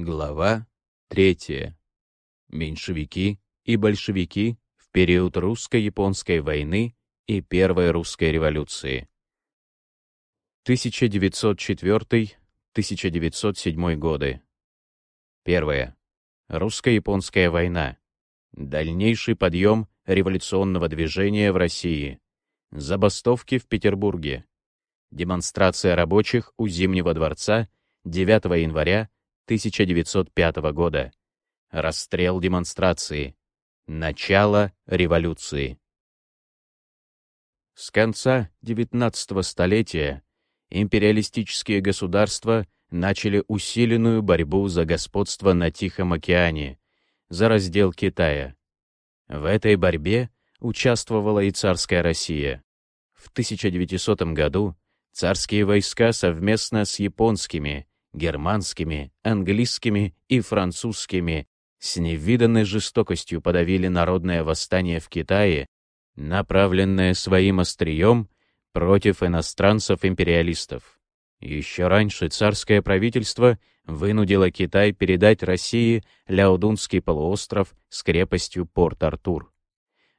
Глава 3. Меньшевики и большевики в период русско-японской войны и Первой русской революции. 1904-1907 годы. Первое. Русско-японская война. Дальнейший подъем революционного движения в России. Забастовки в Петербурге. Демонстрация рабочих у Зимнего дворца 9 января 1905 года. Расстрел демонстрации. Начало революции. С конца XIX столетия империалистические государства начали усиленную борьбу за господство на Тихом океане, за раздел Китая. В этой борьбе участвовала и царская Россия. В 1900 году царские войска совместно с японскими германскими, английскими и французскими, с невиданной жестокостью подавили народное восстание в Китае, направленное своим острием против иностранцев-империалистов. Еще раньше царское правительство вынудило Китай передать России Ляодунский полуостров с крепостью Порт-Артур.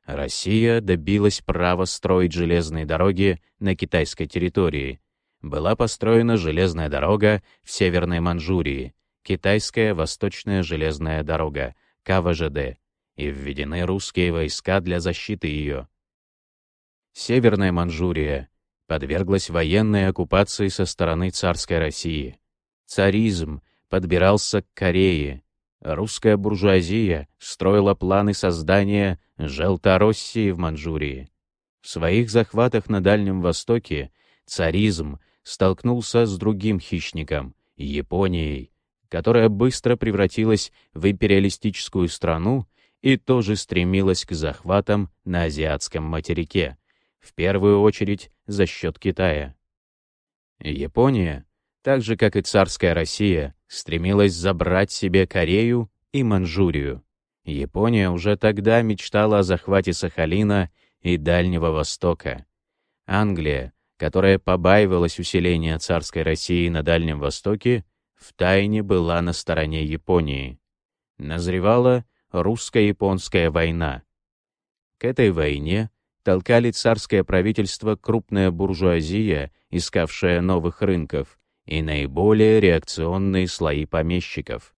Россия добилась права строить железные дороги на китайской территории, была построена железная дорога в Северной Манчжурии, Китайская Восточная железная дорога, КВЖД, и введены русские войска для защиты ее. Северная Манчжурия подверглась военной оккупации со стороны царской России. Царизм подбирался к Корее. Русская буржуазия строила планы создания Желтороссии в Манчжурии. В своих захватах на Дальнем Востоке царизм столкнулся с другим хищником — Японией, которая быстро превратилась в империалистическую страну и тоже стремилась к захватам на азиатском материке, в первую очередь за счет Китая. Япония, так же как и царская Россия, стремилась забрать себе Корею и Манчжурию. Япония уже тогда мечтала о захвате Сахалина и Дальнего Востока. Англия которая побаивалась усиления царской России на Дальнем Востоке, втайне была на стороне Японии. Назревала русско-японская война. К этой войне толкали царское правительство крупная буржуазия, искавшая новых рынков, и наиболее реакционные слои помещиков.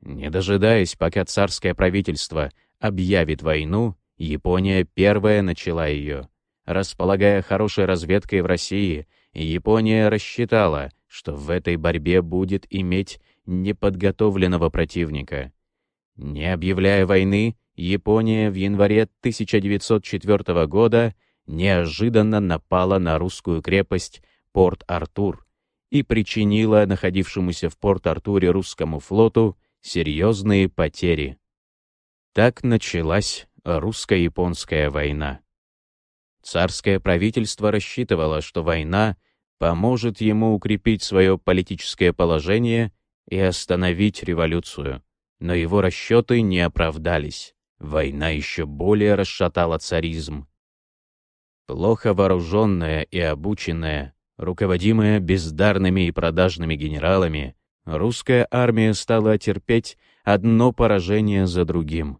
Не дожидаясь, пока царское правительство объявит войну, Япония первая начала ее. Располагая хорошей разведкой в России, Япония рассчитала, что в этой борьбе будет иметь неподготовленного противника. Не объявляя войны, Япония в январе 1904 года неожиданно напала на русскую крепость Порт-Артур и причинила находившемуся в Порт-Артуре русскому флоту серьезные потери. Так началась русско-японская война. Царское правительство рассчитывало, что война поможет ему укрепить свое политическое положение и остановить революцию. Но его расчеты не оправдались. Война еще более расшатала царизм. Плохо вооруженная и обученная, руководимая бездарными и продажными генералами, русская армия стала терпеть одно поражение за другим.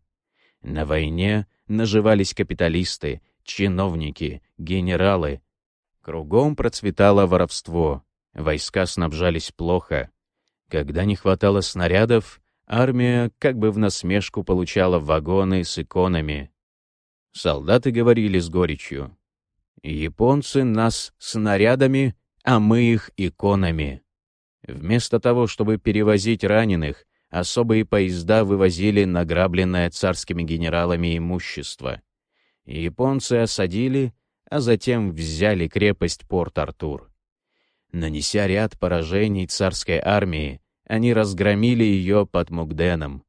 На войне наживались капиталисты, чиновники, генералы. Кругом процветало воровство, войска снабжались плохо. Когда не хватало снарядов, армия как бы в насмешку получала вагоны с иконами. Солдаты говорили с горечью. «Японцы нас снарядами, а мы их иконами». Вместо того, чтобы перевозить раненых, особые поезда вывозили награбленное царскими генералами имущество японцы осадили, а затем взяли крепость Порт-Артур. Нанеся ряд поражений царской армии, они разгромили ее под Мугденом.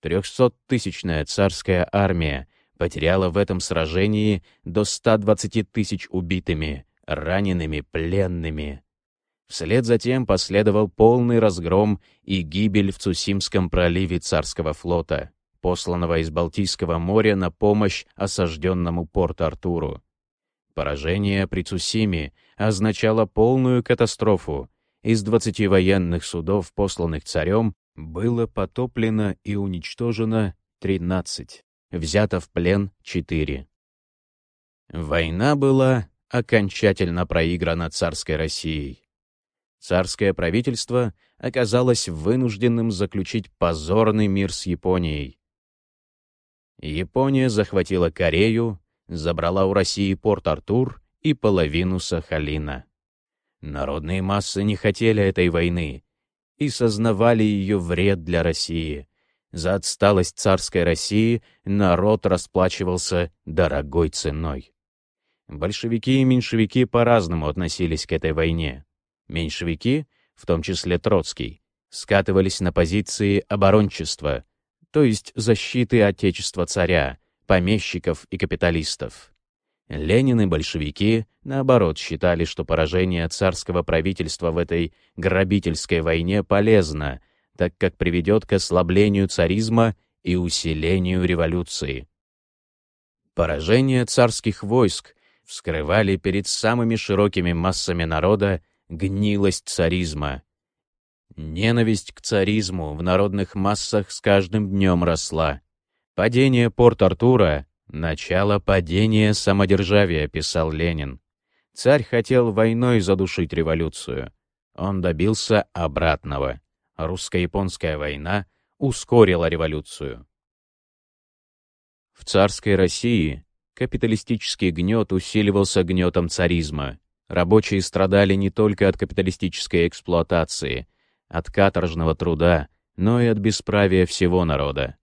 Трехсоттысячная царская армия потеряла в этом сражении до 120 тысяч убитыми, ранеными, пленными. Вслед за тем последовал полный разгром и гибель в Цусимском проливе царского флота посланного из Балтийского моря на помощь осажденному Порт-Артуру. Поражение при Цусиме означало полную катастрофу, Из 20 военных судов, посланных царем, было потоплено и уничтожено 13, взято в плен 4. Война была окончательно проиграна царской Россией. Царское правительство оказалось вынужденным заключить позорный мир с Японией. Япония захватила Корею, забрала у России Порт-Артур и половину Сахалина. Народные массы не хотели этой войны и сознавали ее вред для России. За отсталость царской России народ расплачивался дорогой ценой. Большевики и меньшевики по-разному относились к этой войне. Меньшевики, в том числе Троцкий, скатывались на позиции оборончества, то есть защиты Отечества царя, помещиков и капиталистов. Ленин и большевики, наоборот, считали, что поражение царского правительства в этой грабительской войне полезно, так как приведет к ослаблению царизма и усилению революции. Поражение царских войск вскрывали перед самыми широкими массами народа гнилость царизма. Ненависть к царизму в народных массах с каждым днем росла. Падение Порт-Артура — начало падения самодержавия, писал Ленин. Царь хотел войной задушить революцию. Он добился обратного. Русско-японская война ускорила революцию. В царской России капиталистический гнет усиливался гнетом царизма. Рабочие страдали не только от капиталистической эксплуатации, от каторжного труда, но и от бесправия всего народа.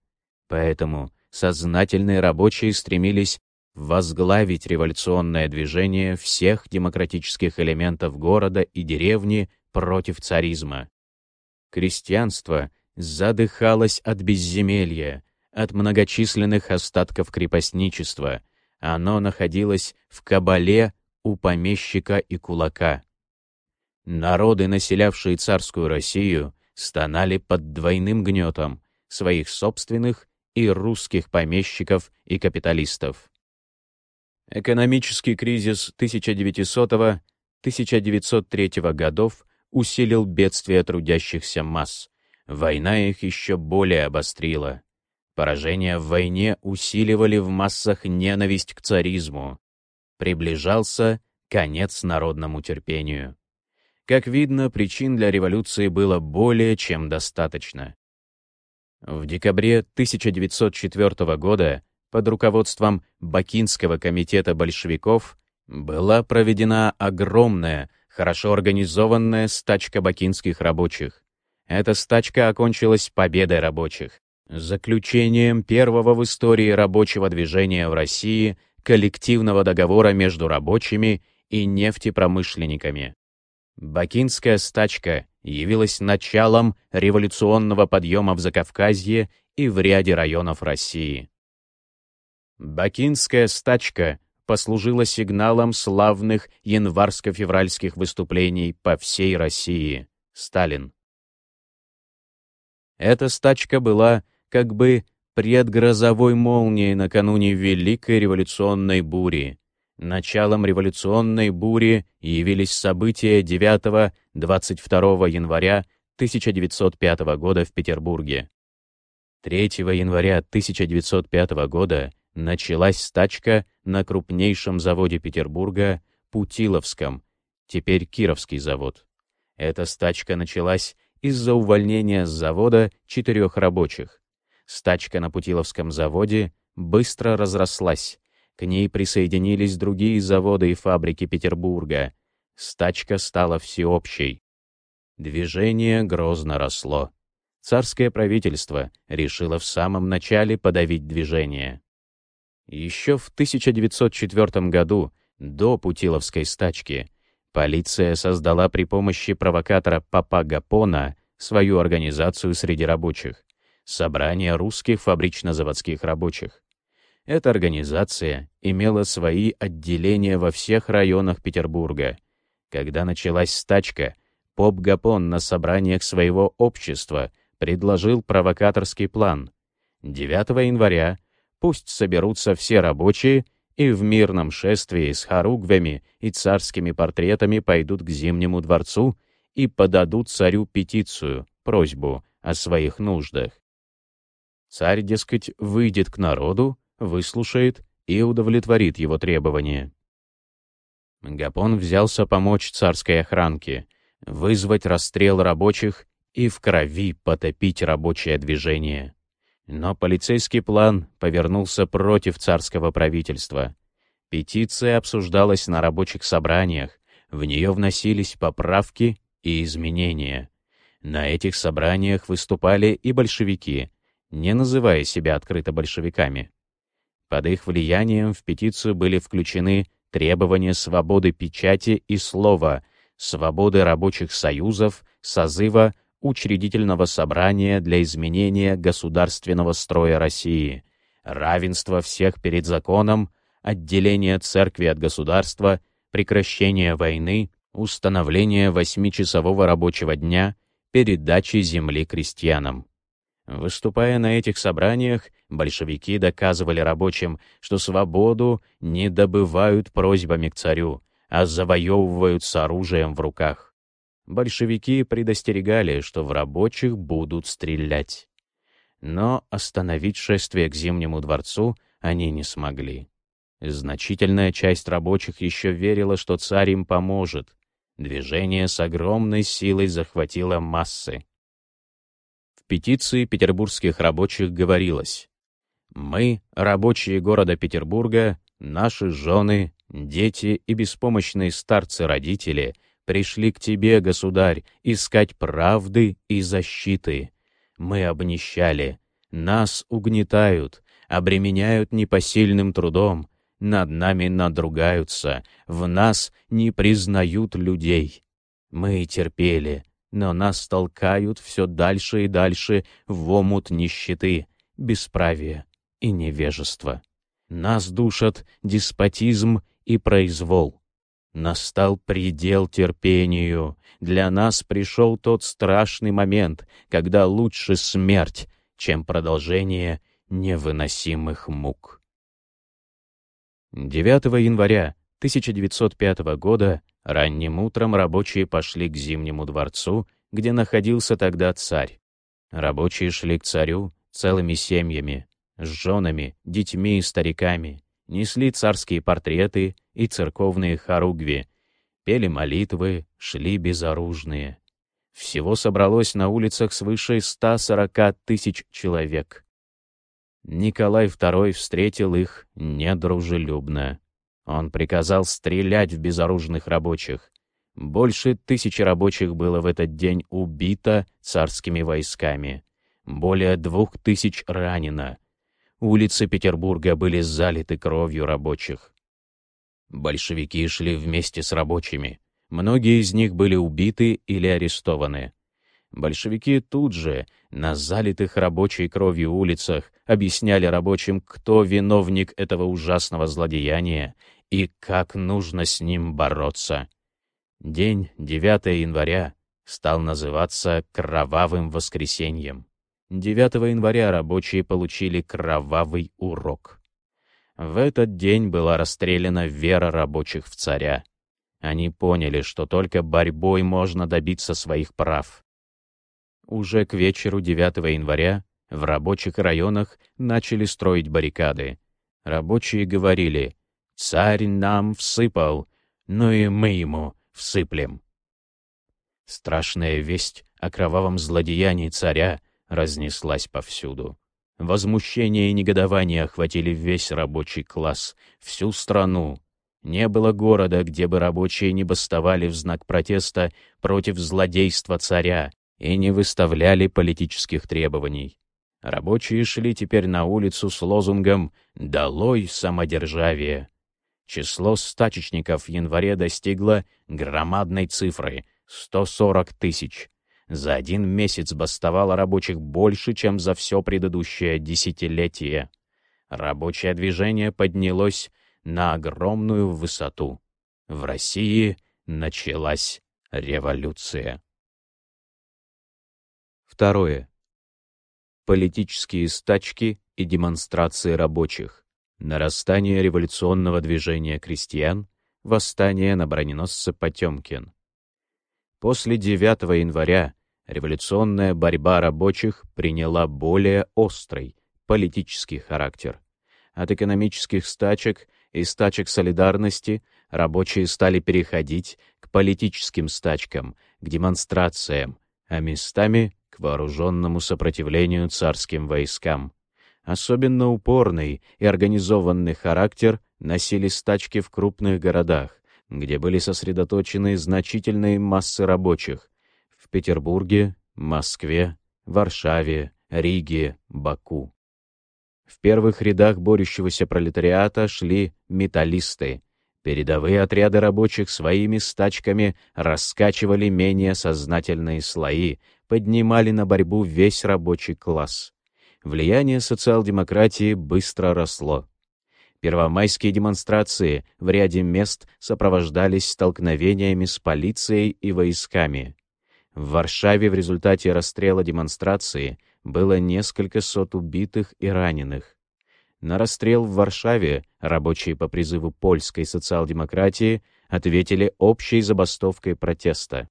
Поэтому сознательные рабочие стремились возглавить революционное движение всех демократических элементов города и деревни против царизма. Крестьянство задыхалось от безземелья, от многочисленных остатков крепостничества. Оно находилось в кабале у помещика и кулака. Народы, населявшие царскую Россию, стонали под двойным гнетом своих собственных и русских помещиков и капиталистов. Экономический кризис 1900-1903 годов усилил бедствия трудящихся масс. Война их еще более обострила. Поражения в войне усиливали в массах ненависть к царизму. Приближался конец народному терпению. Как видно, причин для революции было более чем достаточно. В декабре 1904 года под руководством Бакинского комитета большевиков была проведена огромная, хорошо организованная стачка бакинских рабочих. Эта стачка окончилась победой рабочих, заключением первого в истории рабочего движения в России коллективного договора между рабочими и нефтепромышленниками. Бакинская стачка явилась началом революционного подъема в Закавказье и в ряде районов России. Бакинская стачка послужила сигналом славных январско-февральских выступлений по всей России. Сталин. Эта стачка была как бы предгрозовой молнией накануне Великой революционной бури, Началом революционной бури явились события 9-22 января 1905 года в Петербурге. 3 января 1905 года началась стачка на крупнейшем заводе Петербурга Путиловском, теперь Кировский завод. Эта стачка началась из-за увольнения с завода четырех рабочих. Стачка на Путиловском заводе быстро разрослась, к ней присоединились другие заводы и фабрики Петербурга. Стачка стала всеобщей. Движение грозно росло. Царское правительство решило в самом начале подавить движение. Еще в 1904 году, до Путиловской стачки, полиция создала при помощи провокатора Папа Гапона свою организацию среди рабочих — Собрание русских фабрично-заводских рабочих. Эта организация имела свои отделения во всех районах Петербурга. Когда началась стачка, Поп Гапон на собраниях своего общества предложил провокаторский план. 9 января пусть соберутся все рабочие и в мирном шествии с хоругвями и царскими портретами пойдут к Зимнему дворцу и подадут царю петицию, просьбу о своих нуждах. Царь, дескать, выйдет к народу, выслушает и удовлетворит его требования. Гапон взялся помочь царской охранке, вызвать расстрел рабочих и в крови потопить рабочее движение. Но полицейский план повернулся против царского правительства. Петиция обсуждалась на рабочих собраниях, в нее вносились поправки и изменения. На этих собраниях выступали и большевики, не называя себя открыто большевиками. Под их влиянием в петицию были включены требования свободы печати и слова, свободы рабочих союзов, созыва учредительного собрания для изменения государственного строя России, равенства всех перед законом, отделения церкви от государства, прекращения войны, установления восьмичасового рабочего дня, передачи земли крестьянам. Выступая на этих собраниях, большевики доказывали рабочим, что свободу не добывают просьбами к царю, а завоевывают с оружием в руках. Большевики предостерегали, что в рабочих будут стрелять. Но остановить шествие к Зимнему дворцу они не смогли. Значительная часть рабочих еще верила, что царь им поможет. Движение с огромной силой захватило массы петиции петербургских рабочих говорилось «Мы, рабочие города Петербурга, наши жены, дети и беспомощные старцы-родители пришли к тебе, государь, искать правды и защиты. Мы обнищали, нас угнетают, обременяют непосильным трудом, над нами надругаются, в нас не признают людей. Мы терпели, но нас толкают все дальше и дальше в омут нищеты, бесправия и невежества. Нас душат деспотизм и произвол. Настал предел терпению. Для нас пришел тот страшный момент, когда лучше смерть, чем продолжение невыносимых мук. 9 января 1905 года Ранним утром рабочие пошли к Зимнему дворцу, где находился тогда царь. Рабочие шли к царю целыми семьями, с женами, детьми и стариками, несли царские портреты и церковные хоругви, пели молитвы, шли безоружные. Всего собралось на улицах свыше 140 тысяч человек. Николай II встретил их недружелюбно. Он приказал стрелять в безоружных рабочих. Больше тысячи рабочих было в этот день убито царскими войсками. Более двух тысяч ранено. Улицы Петербурга были залиты кровью рабочих. Большевики шли вместе с рабочими. Многие из них были убиты или арестованы. Большевики тут же, на залитых рабочей кровью улицах, объясняли рабочим, кто виновник этого ужасного злодеяния и как нужно с ним бороться. День 9 января стал называться «Кровавым воскресеньем». 9 января рабочие получили кровавый урок. В этот день была расстреляна вера рабочих в царя. Они поняли, что только борьбой можно добиться своих прав. Уже к вечеру 9 января в рабочих районах начали строить баррикады. Рабочие говорили Царь нам всыпал, но и мы ему всыплем. Страшная весть о кровавом злодеянии царя разнеслась повсюду. Возмущение и негодование охватили весь рабочий класс, всю страну. Не было города, где бы рабочие не бастовали в знак протеста против злодейства царя и не выставляли политических требований. Рабочие шли теперь на улицу с лозунгом «Долой самодержавие!» Число стачечников в январе достигло громадной цифры — 140 тысяч. За один месяц бастовало рабочих больше, чем за все предыдущее десятилетие. Рабочее движение поднялось на огромную высоту. В России началась революция. Второе. Политические стачки и демонстрации рабочих нарастание революционного движения крестьян, восстание на броненосце Потемкин. После 9 января революционная борьба рабочих приняла более острый политический характер. От экономических стачек и стачек солидарности рабочие стали переходить к политическим стачкам, к демонстрациям, а местами к вооруженному сопротивлению царским войскам. Особенно упорный и организованный характер носили стачки в крупных городах, где были сосредоточены значительные массы рабочих — в Петербурге, Москве, Варшаве, Риге, Баку. В первых рядах борющегося пролетариата шли металлисты. Передовые отряды рабочих своими стачками раскачивали менее сознательные слои, поднимали на борьбу весь рабочий класс. Влияние социал-демократии быстро росло. Первомайские демонстрации в ряде мест сопровождались столкновениями с полицией и войсками. В Варшаве в результате расстрела демонстрации было несколько сот убитых и раненых. На расстрел в Варшаве рабочие по призыву польской социал-демократии ответили общей забастовкой протеста.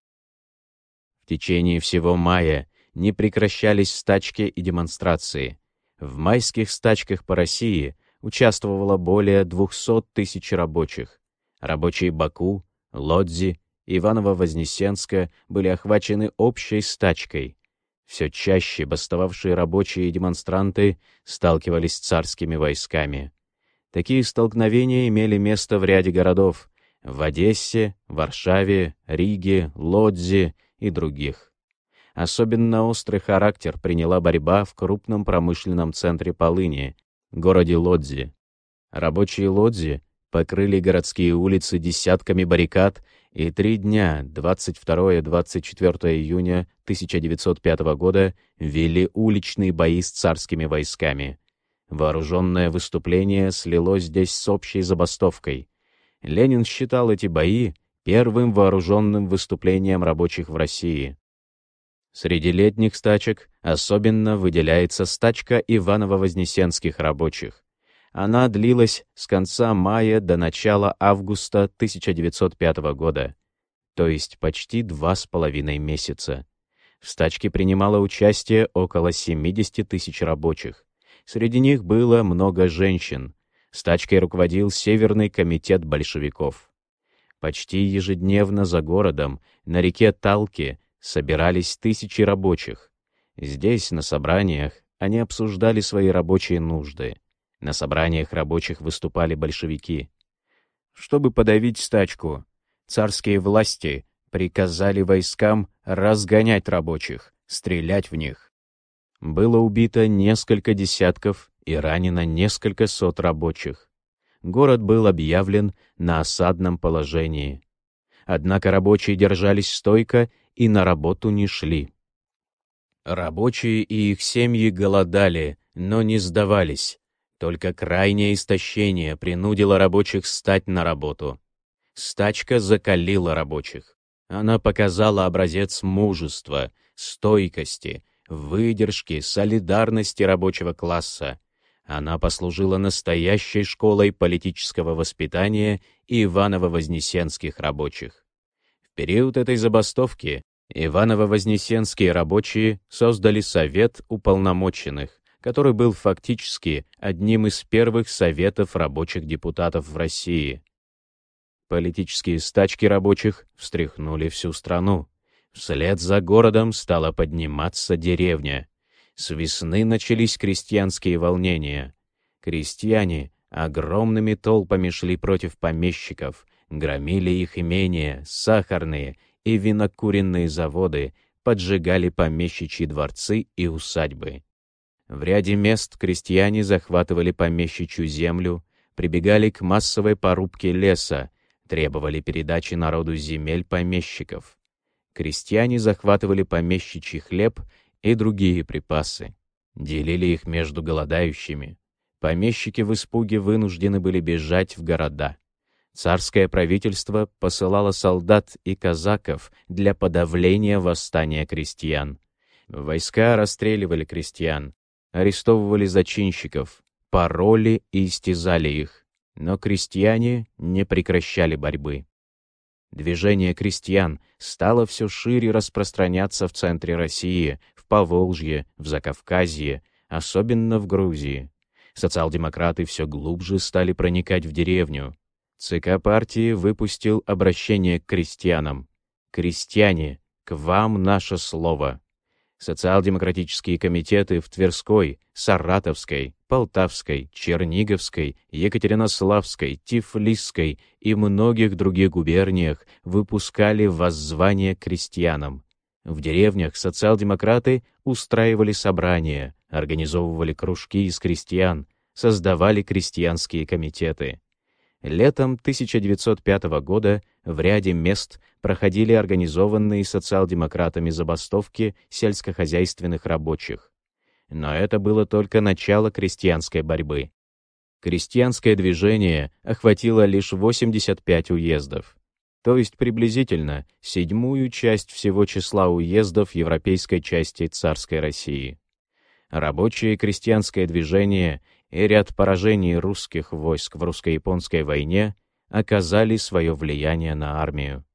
В течение всего мая не прекращались стачки и демонстрации. В майских стачках по России участвовало более 200 тысяч рабочих. Рабочие Баку, Лодзи, Иваново-Вознесенска были охвачены общей стачкой. Все чаще бастовавшие рабочие и демонстранты сталкивались с царскими войсками. Такие столкновения имели место в ряде городов — в Одессе, Варшаве, Риге, Лодзи и других. Особенно острый характер приняла борьба в крупном промышленном центре Полыни, городе Лодзи. Рабочие Лодзи покрыли городские улицы десятками баррикад и три дня, 22-24 июня 1905 года, вели уличные бои с царскими войсками. Вооруженное выступление слилось здесь с общей забастовкой. Ленин считал эти бои первым вооруженным выступлением рабочих в России. Среди летних стачек особенно выделяется стачка Иваново-Вознесенских рабочих. Она длилась с конца мая до начала августа 1905 года, то есть почти два с половиной месяца. В стачке принимало участие около 70 тысяч рабочих. Среди них было много женщин. Стачкой руководил Северный комитет большевиков. Почти ежедневно за городом, на реке Талки, собирались тысячи рабочих. Здесь, на собраниях, они обсуждали свои рабочие нужды. На собраниях рабочих выступали большевики. Чтобы подавить стачку, царские власти приказали войскам разгонять рабочих, стрелять в них. Было убито несколько десятков и ранено несколько сот рабочих. Город был объявлен на осадном положении. Однако рабочие держались стойко и на работу не шли. Рабочие и их семьи голодали, но не сдавались. Только крайнее истощение принудило рабочих стать на работу. Стачка закалила рабочих. Она показала образец мужества, стойкости, выдержки, солидарности рабочего класса. Она послужила настоящей школой политического воспитания Иваново-Вознесенских рабочих период этой забастовки Иваново-Вознесенские рабочие создали Совет уполномоченных, который был фактически одним из первых советов рабочих депутатов в России. Политические стачки рабочих встряхнули всю страну. Вслед за городом стала подниматься деревня. С весны начались крестьянские волнения. Крестьяне огромными толпами шли против помещиков, громили их имения, сахарные и винокуренные заводы, поджигали помещичьи дворцы и усадьбы. В ряде мест крестьяне захватывали помещичью землю, прибегали к массовой порубке леса, требовали передачи народу земель помещиков. Крестьяне захватывали помещичий хлеб и другие припасы, делили их между голодающими. Помещики в испуге вынуждены были бежать в города. Царское правительство посылало солдат и казаков для подавления восстания крестьян. Войска расстреливали крестьян, арестовывали зачинщиков, пароли и истязали их. Но крестьяне не прекращали борьбы. Движение крестьян стало все шире распространяться в центре России, в Поволжье, в Закавказье, особенно в Грузии. Социал-демократы все глубже стали проникать в деревню. ЦК партии выпустил обращение к крестьянам. «Крестьяне, к вам наше слово». Социал-демократические комитеты в Тверской, Саратовской, Полтавской, Черниговской, Екатеринославской, Тифлисской и многих других губерниях выпускали воззвания крестьянам. В деревнях социал-демократы устраивали собрания, организовывали кружки из крестьян, создавали крестьянские комитеты. Летом 1905 года в ряде мест проходили организованные социал-демократами забастовки сельскохозяйственных рабочих. Но это было только начало крестьянской борьбы. Крестьянское движение охватило лишь 85 уездов, то есть приблизительно седьмую часть всего числа уездов европейской части царской России. Рабочее крестьянское движение и ряд поражений русских войск в русско-японской войне оказали свое влияние на армию.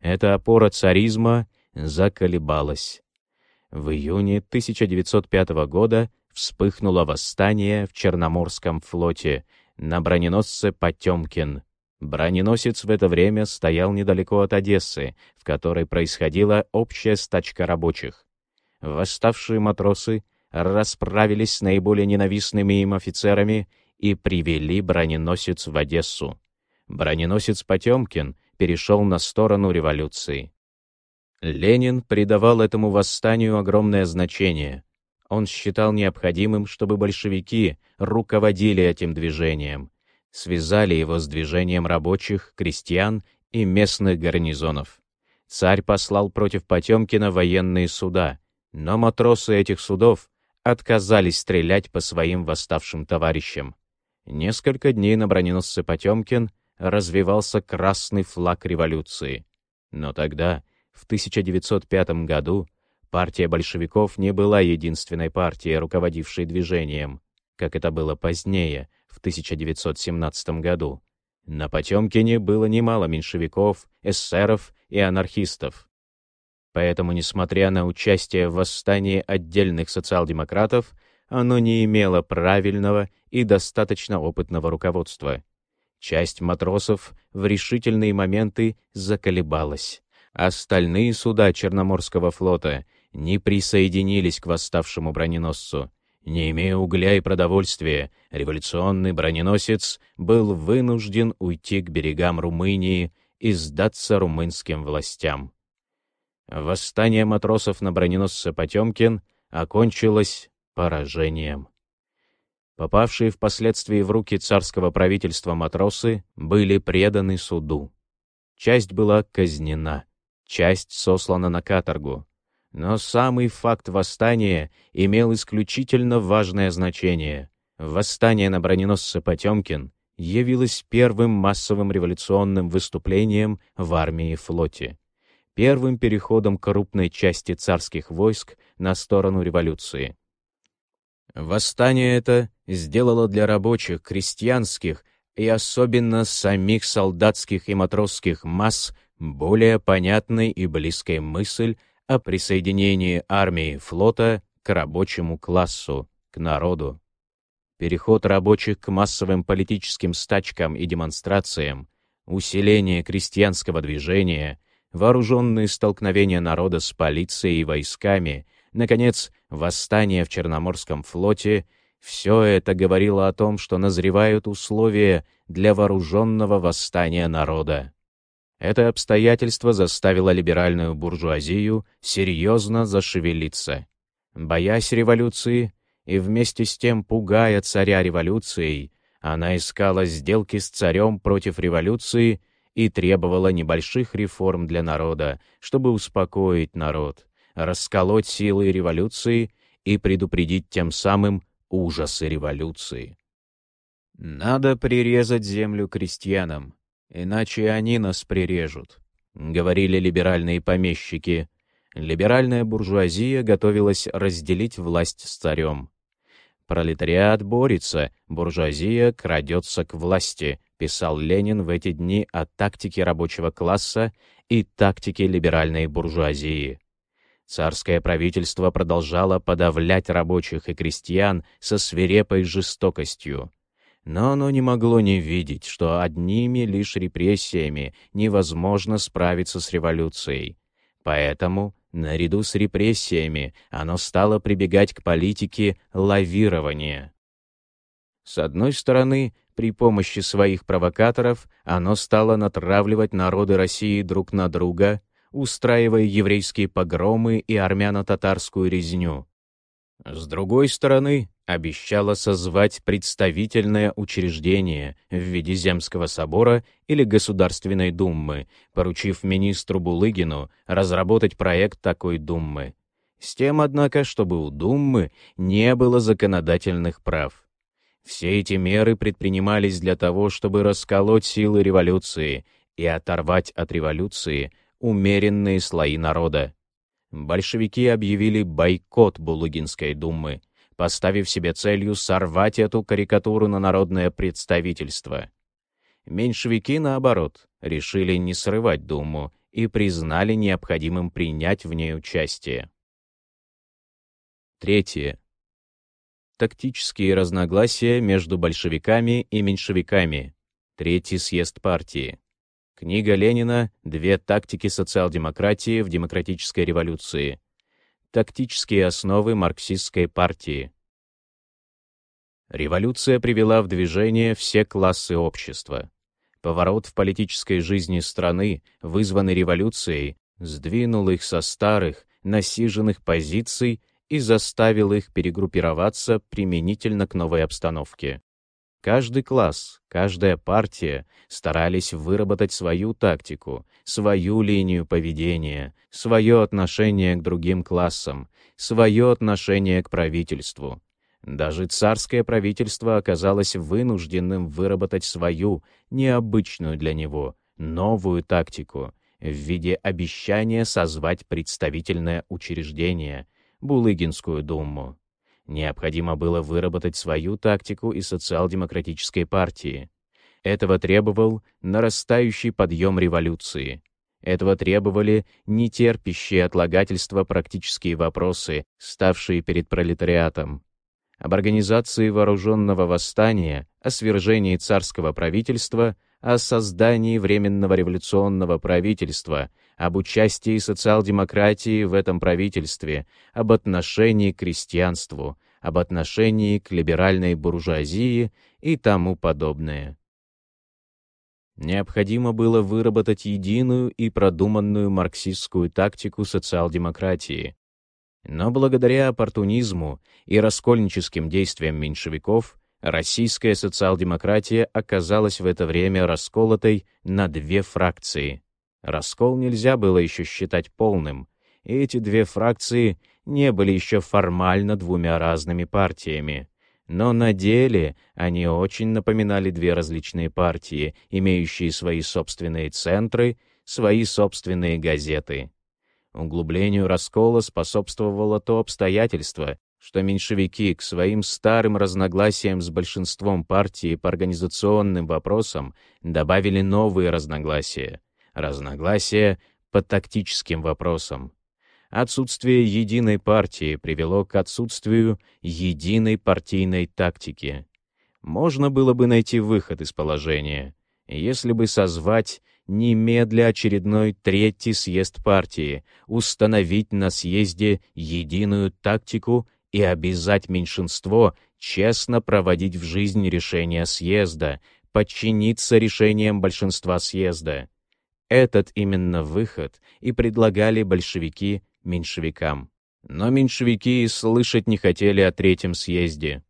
Эта опора царизма заколебалась. В июне 1905 года вспыхнуло восстание в Черноморском флоте на броненосце «Потемкин». Броненосец в это время стоял недалеко от Одессы, в которой происходила общая стачка рабочих. Восставшие матросы расправились с наиболее ненавистными им офицерами и привели броненосец в Одессу. Броненосец Потемкин перешел на сторону революции. Ленин придавал этому восстанию огромное значение. Он считал необходимым, чтобы большевики руководили этим движением, связали его с движением рабочих, крестьян и местных гарнизонов. Царь послал против Потемкина военные суда, но матросы этих судов отказались стрелять по своим восставшим товарищам. Несколько дней на броненосце Потемкин развивался красный флаг революции. Но тогда в 1905 году партия большевиков не была единственной партией, руководившей движением, как это было позднее, в 1917 году. На Потемкине было немало меньшевиков, эсеров и анархистов. Поэтому, несмотря на участие в восстании отдельных социал-демократов, оно не имело правильного и достаточно опытного руководства. Часть матросов в решительные моменты заколебалась. Остальные суда Черноморского флота не присоединились к восставшему броненосцу. Не имея угля и продовольствия, революционный броненосец был вынужден уйти к берегам Румынии и сдаться румынским властям. Восстание матросов на броненосце Потемкин окончилось поражением. Попавшие впоследствии в руки царского правительства матросы были преданы суду. Часть была казнена часть сослана на каторгу. Но самый факт восстания имел исключительно важное значение. Восстание на броненосце Потемкин явилось первым массовым революционным выступлением в армии и флоте, первым переходом крупной части царских войск на сторону революции. Восстание это сделало для рабочих, крестьянских и особенно самих солдатских и матросских масс более понятной и близкой мысль о присоединении армии и флота к рабочему классу, к народу. Переход рабочих к массовым политическим стачкам и демонстрациям, усиление крестьянского движения, вооруженные столкновения народа с полицией и войсками, наконец, восстание в Черноморском флоте — все это говорило о том, что назревают условия для вооруженного восстания народа. Это обстоятельство заставило либеральную буржуазию серьезно зашевелиться. Боясь революции и вместе с тем пугая царя революцией, она искала сделки с царем против революции и требовала небольших реформ для народа, чтобы успокоить народ, расколоть силы революции и предупредить тем самым ужасы революции. Надо прирезать землю крестьянам, иначе они нас прирежут», — говорили либеральные помещики. Либеральная буржуазия готовилась разделить власть с царем. Пролетариат борется, буржуазия крадется к власти, писал Ленин в эти дни о тактике рабочего класса и тактике либеральной буржуазии. Царское правительство продолжало подавлять рабочих и крестьян со свирепой жестокостью. Но оно не могло не видеть, что одними лишь репрессиями невозможно справиться с революцией. Поэтому, наряду с репрессиями, оно стало прибегать к политике лавирования. С одной стороны, при помощи своих провокаторов оно стало натравливать народы России друг на друга, устраивая еврейские погромы и армяно-татарскую резню. С другой стороны, обещало созвать представительное учреждение в виде Земского собора или Государственной думы, поручив министру Булыгину разработать проект такой думы. С тем, однако, чтобы у думы не было законодательных прав. Все эти меры предпринимались для того, чтобы расколоть силы революции и оторвать от революции умеренные слои народа. Большевики объявили бойкот Булыгинской думы, поставив себе целью сорвать эту карикатуру на народное представительство. Меньшевики, наоборот, решили не срывать думу и признали необходимым принять в ней участие. Третье тактические разногласия между большевиками и меньшевиками. Третий съезд партии. Книга Ленина «Две тактики социал-демократии в демократической революции». Тактические основы марксистской партии. Революция привела в движение все классы общества. Поворот в политической жизни страны, вызванный революцией, сдвинул их со старых, насиженных позиций и заставил их перегруппироваться применительно к новой обстановке. Каждый класс, каждая партия старались выработать свою тактику, свою линию поведения, свое отношение к другим классам, свое отношение к правительству. Даже царское правительство оказалось вынужденным выработать свою, необычную для него, новую тактику в виде обещания созвать представительное учреждение — Булыгинскую думу. Необходимо было выработать свою тактику и социал-демократической партии. Этого требовал нарастающий подъем революции. Этого требовали нетерпящие отлагательства практические вопросы, ставшие перед пролетариатом. Об организации вооруженного восстания, о свержении царского правительства, о создании Временного революционного правительства, об участии социал-демократии в этом правительстве, об отношении к крестьянству, об отношении к либеральной буржуазии и тому подобное. Необходимо было выработать единую и продуманную марксистскую тактику социал-демократии. Но благодаря оппортунизму и раскольническим действиям меньшевиков российская социал-демократия оказалась в это время расколотой на две фракции Раскол нельзя было еще считать полным, и эти две фракции не были еще формально двумя разными партиями. Но на деле они очень напоминали две различные партии, имеющие свои собственные центры, свои собственные газеты. Углублению раскола способствовало то обстоятельство, что меньшевики к своим старым разногласиям с большинством партии по организационным вопросам добавили новые разногласия — разногласия по тактическим вопросам. Отсутствие единой партии привело к отсутствию единой партийной тактики. Можно было бы найти выход из положения, если бы созвать немедля очередной третий съезд партии, установить на съезде единую тактику и обязать меньшинство честно проводить в жизнь решения съезда, подчиниться решениям большинства съезда. Этот именно выход и предлагали большевики меньшевикам. Но меньшевики слышать не хотели о Третьем съезде.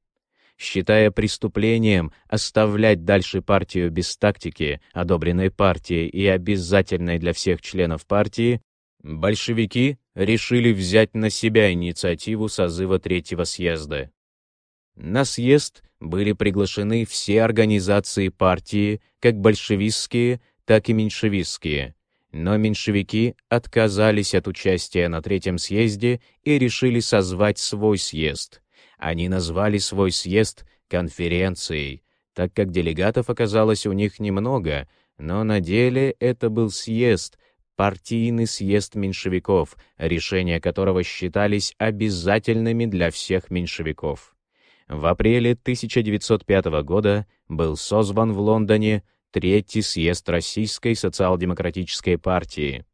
Считая преступлением оставлять дальше партию без тактики, одобренной партией и обязательной для всех членов партии, большевики решили взять на себя инициативу созыва Третьего съезда. На съезд были приглашены все организации партии, как большевистские, так и меньшевистские. Но меньшевики отказались от участия на Третьем съезде и решили созвать свой съезд. Они назвали свой съезд конференцией, Так как делегатов оказалось у них немного, но на деле это был съезд, партийный съезд меньшевиков, решения которого считались обязательными для всех меньшевиков. В апреле 1905 года был созван в Лондоне Третий съезд Российской социал-демократической партии.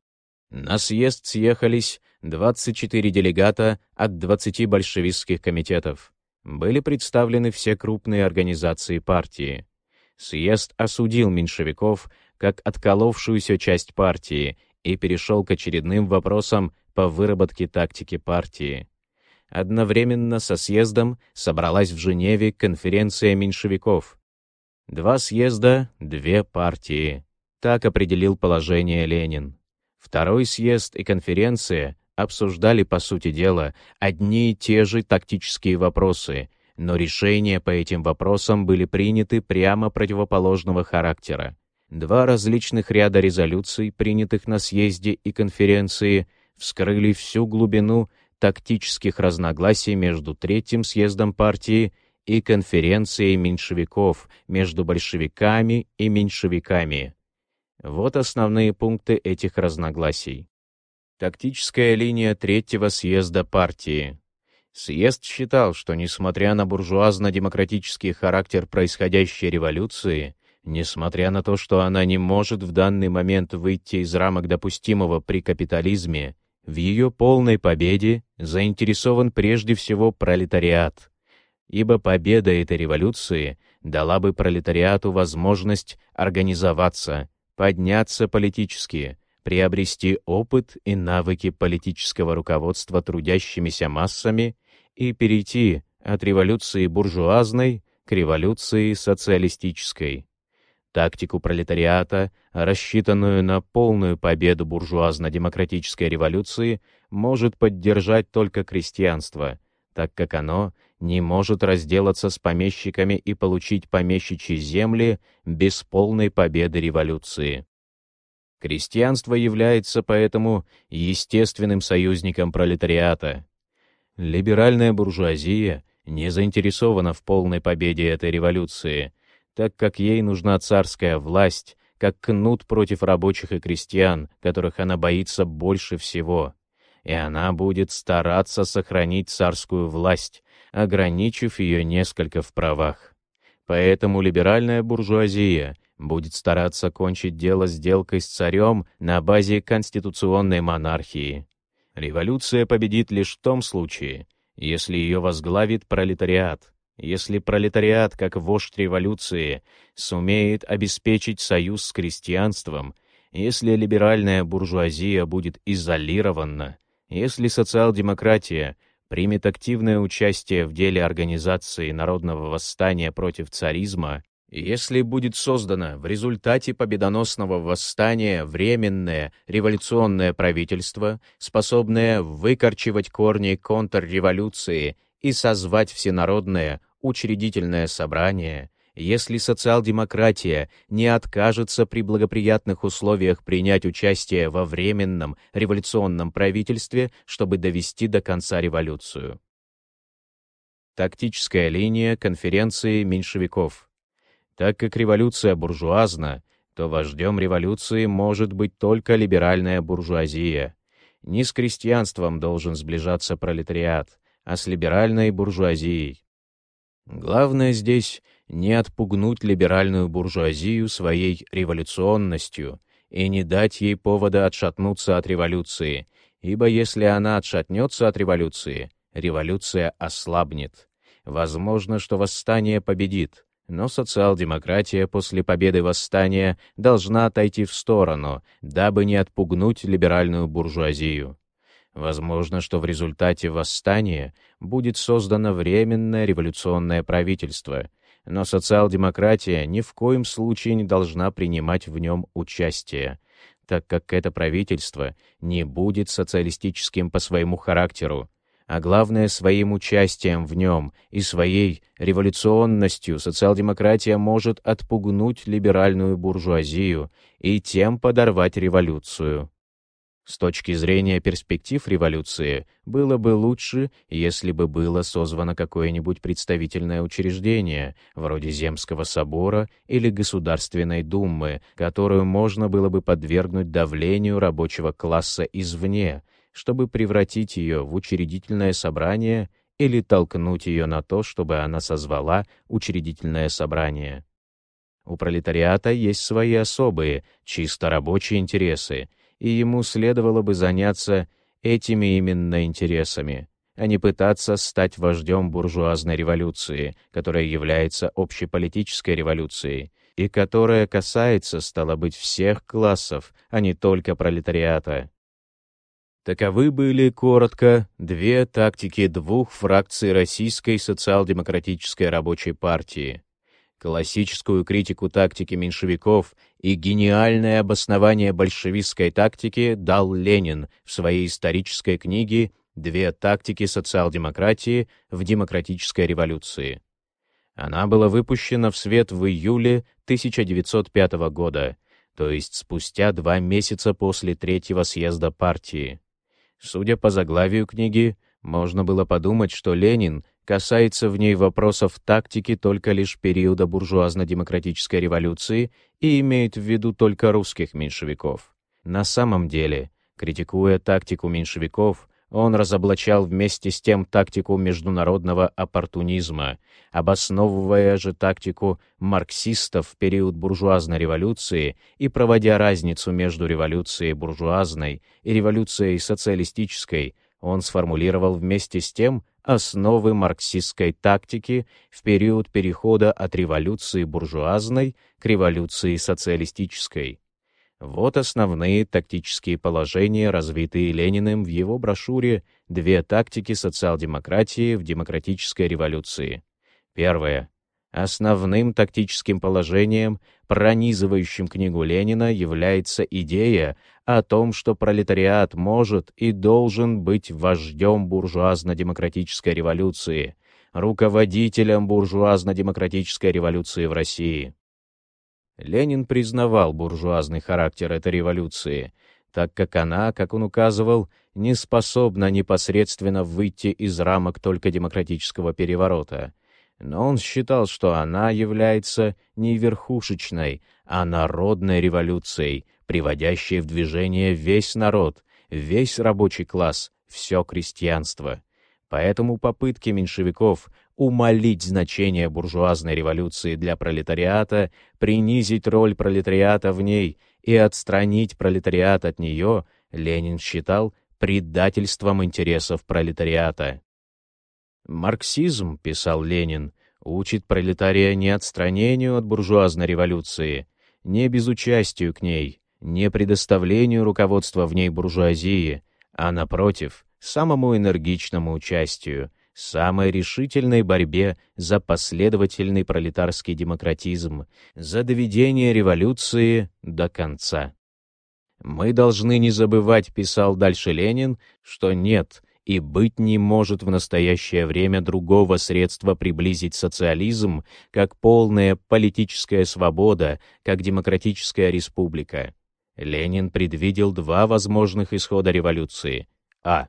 На съезд съехались 24 делегата от 20 большевистских комитетов. Были представлены все крупные организации партии. Съезд осудил меньшевиков как отколовшуюся часть партии и перешел к очередным вопросам по выработке тактики партии. Одновременно со съездом собралась в Женеве конференция меньшевиков. Два съезда, две партии. Так определил положение Ленин. Второй съезд и конференция обсуждали, по сути дела, одни и те же тактические вопросы, но решения по этим вопросам были приняты прямо противоположного характера. Два различных ряда резолюций, принятых на съезде и конференции, вскрыли всю глубину тактических разногласий между Третьим съездом партии и конференцией меньшевиков между большевиками и меньшевиками. Вот основные пункты этих разногласий. Тактическая линия Третьего съезда партии. Съезд считал, что, несмотря на буржуазно-демократический характер происходящей революции, несмотря на то, что она не может в данный момент выйти из рамок допустимого при капитализме, в ее полной победе заинтересован прежде всего пролетариат, ибо победа этой революции дала бы пролетариату возможность организоваться, подняться политически, приобрести опыт и навыки политического руководства трудящимися массами и перейти от революции буржуазной к революции социалистической. Тактику пролетариата, рассчитанную на полную победу буржуазно-демократической революции, может поддержать только крестьянство, так как оно не может разделаться с помещиками и получить помещичьи земли без полной победы революции. Крестьянство является поэтому естественным союзником пролетариата. Либеральная буржуазия не заинтересована в полной победе этой революции, так как ей нужна царская власть, как кнут против рабочих и крестьян, которых она боится больше всего. И она будет стараться сохранить царскую власть, ограничив ее несколько в правах. Поэтому либеральная буржуазия будет стараться кончить дело сделкой с царем на базе конституционной монархии. Революция победит лишь в том случае, если ее возглавит пролетариат, если пролетариат, как вождь революции, сумеет обеспечить союз с крестьянством, если либеральная буржуазия будет изолирована, если социал-демократия примет активное участие в деле организации народного восстания против царизма, если будет создано в результате победоносного восстания временное революционное правительство, способное выкорчевать корни контрреволюции и созвать всенародное учредительное собрание, если социал-демократия не откажется при благоприятных условиях принять участие во временном революционном правительстве, чтобы довести до конца революцию. Тактическая линия конференции меньшевиков. Так как революция буржуазна, то вождем революции может быть только либеральная буржуазия. Не с крестьянством должен сближаться пролетариат, а с либеральной буржуазией. Главное здесь не отпугнуть либеральную буржуазию своей революционностью и не дать ей повода отшатнуться от революции, ибо если она отшатнется от революции, революция ослабнет. Возможно, что восстание победит, но социал-демократия после победы восстания должна отойти в сторону, дабы не отпугнуть либеральную буржуазию. Возможно, что в результате восстания будет создано временное революционное правительство, но социал-демократия ни в коем случае не должна принимать в нем участие, так как это правительство не будет социалистическим по своему характеру, а главное, своим участием в нем и своей революционностью социал-демократия может отпугнуть либеральную буржуазию и тем подорвать революцию. С точки зрения перспектив революции, было бы лучше, если бы было созвано какое-нибудь представительное учреждение, вроде Земского собора или Государственной думы, которую можно было бы подвергнуть давлению рабочего класса извне, чтобы превратить ее в учредительное собрание или толкнуть ее на то, чтобы она созвала учредительное собрание. У пролетариата есть свои особые, чисто рабочие интересы, и ему следовало бы заняться этими именно интересами, а не пытаться стать вождем буржуазной революции, которая является общеполитической революцией, и которая касается, стало быть, всех классов, а не только пролетариата. Таковы были, коротко, две тактики двух фракций Российской социал-демократической рабочей партии. Классическую критику тактики меньшевиков и гениальное обоснование большевистской тактики дал Ленин в своей исторической книге «Две тактики социал-демократии в демократической революции». Она была выпущена в свет в июле 1905 года, то есть спустя два месяца после третьего съезда партии. Судя по заглавию книги, можно было подумать, что Ленин касается в ней вопросов тактики только лишь периода буржуазно-демократической революции и имеет в виду только русских меньшевиков. На самом деле, критикуя тактику меньшевиков, он разоблачал вместе с тем тактику международного оппортунизма, обосновывая же тактику марксистов в период буржуазной революции и проводя разницу между революцией буржуазной и революцией социалистической, он сформулировал вместе с тем основы марксистской тактики в период перехода от революции буржуазной к революции социалистической. Вот основные тактические положения, развитые Лениным в его брошюре «Две тактики социал-демократии в демократической революции». Первое. Основным тактическим положением, пронизывающим книгу Ленина, является идея о том, что пролетариат может и должен быть вождем буржуазно-демократической революции, руководителем буржуазно-демократической революции в России. Ленин признавал буржуазный характер этой революции, так как она, как он указывал, не способна непосредственно выйти из рамок только демократического переворота. Но он считал, что она является не верхушечной, а народной революцией, приводящей в движение весь народ, весь рабочий класс, все крестьянство. Поэтому попытки меньшевиков умалить значение буржуазной революции для пролетариата, принизить роль пролетариата в ней и отстранить пролетариат от нее, Ленин считал предательством интересов пролетариата. «Марксизм», — писал Ленин, — учит пролетария не отстранению от буржуазной революции, не безучастию к ней, не предоставлению руководства в ней буржуазии, а, напротив, самому энергичному участию, самой решительной борьбе за последовательный пролетарский демократизм, за доведение революции до конца. «Мы должны не забывать», — писал дальше Ленин, «что нет и быть не может в настоящее время другого средства приблизить социализм, как полная политическая свобода, как демократическая республика». Ленин предвидел два возможных исхода революции. А.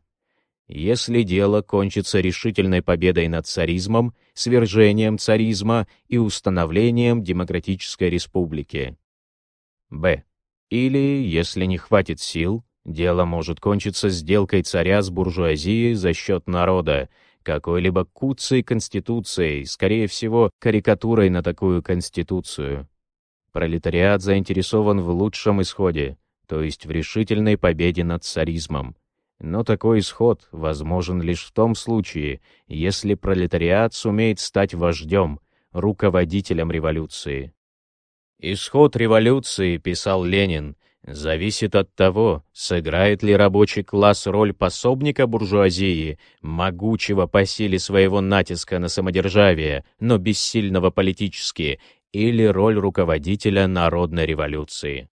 Если дело кончится решительной победой над царизмом, свержением царизма и установлением демократической республики. Б. Или, если не хватит сил, дело может кончиться сделкой царя с буржуазией за счет народа, какой-либо куцей конституцией, скорее всего, карикатурой на такую конституцию. Пролетариат заинтересован в лучшем исходе, то есть в решительной победе над царизмом. Но такой исход возможен лишь в том случае, если пролетариат сумеет стать вождем, руководителем революции. «Исход революции», — писал Ленин, — «зависит от того, сыграет ли рабочий класс роль пособника буржуазии, могучего по силе своего натиска на самодержавие, но бессильного политически, или роль руководителя народной революции».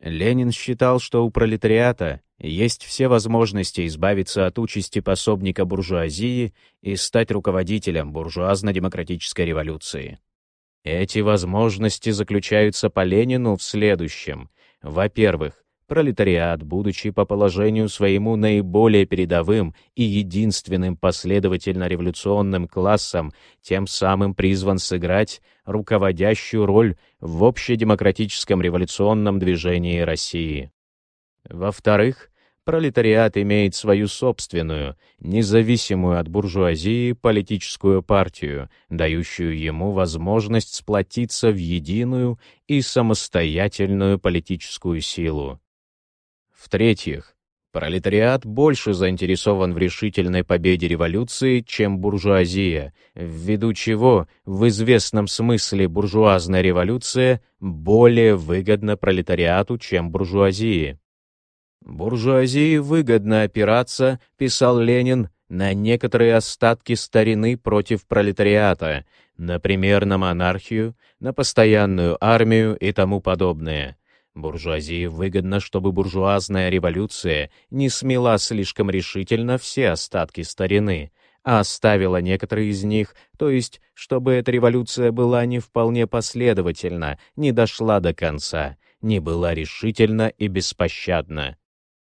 Ленин считал, что у пролетариата есть все возможности избавиться от участи пособника буржуазии и стать руководителем буржуазно-демократической революции. Эти возможности заключаются по Ленину в следующем. Во-первых, пролетариат, будучи по положению своему наиболее передовым и единственным последовательно-революционным классом, тем самым призван сыграть руководящую роль в общедемократическом революционном движении России. Во-вторых, пролетариат имеет свою собственную, независимую от буржуазии политическую партию, дающую ему возможность сплотиться в единую и самостоятельную политическую силу. В-третьих, пролетариат больше заинтересован в решительной победе революции, чем буржуазия, ввиду чего в известном смысле буржуазная революция более выгодна пролетариату, чем буржуазии. «Буржуазии выгодно опираться», — писал Ленин, на некоторые остатки старины против пролетариата, например, на монархию, на постоянную армию и тому подобное. Буржуазии выгодно, чтобы буржуазная революция не смела слишком решительно все остатки старины, а оставила некоторые из них, то есть, чтобы эта революция была не вполне последовательна, не дошла до конца, не была решительна и беспощадна.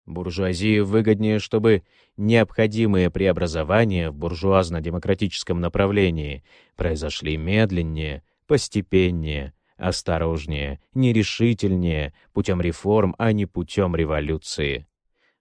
Буржуазии выгоднее, чтобы необходимые преобразования в буржуазно-демократическом направлении произошли медленнее, постепеннее, осторожнее, нерешительнее, путем реформ, а не путем революции.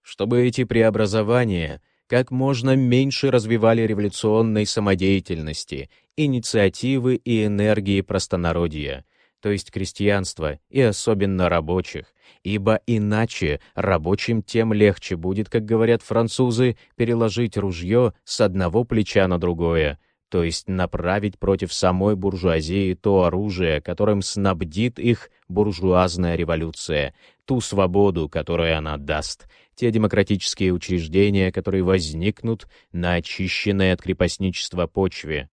Чтобы эти преобразования как можно меньше развивали революционной самодеятельности, инициативы и энергии простонародья, то есть крестьянства и особенно рабочих, ибо иначе рабочим тем легче будет, как говорят французы, переложить ружье с одного плеча на другое, то есть направить против самой буржуазии то оружие, которым снабдит их буржуазная революция, ту свободу, которую она даст, те демократические учреждения, которые возникнут на очищенной от крепостничества почве.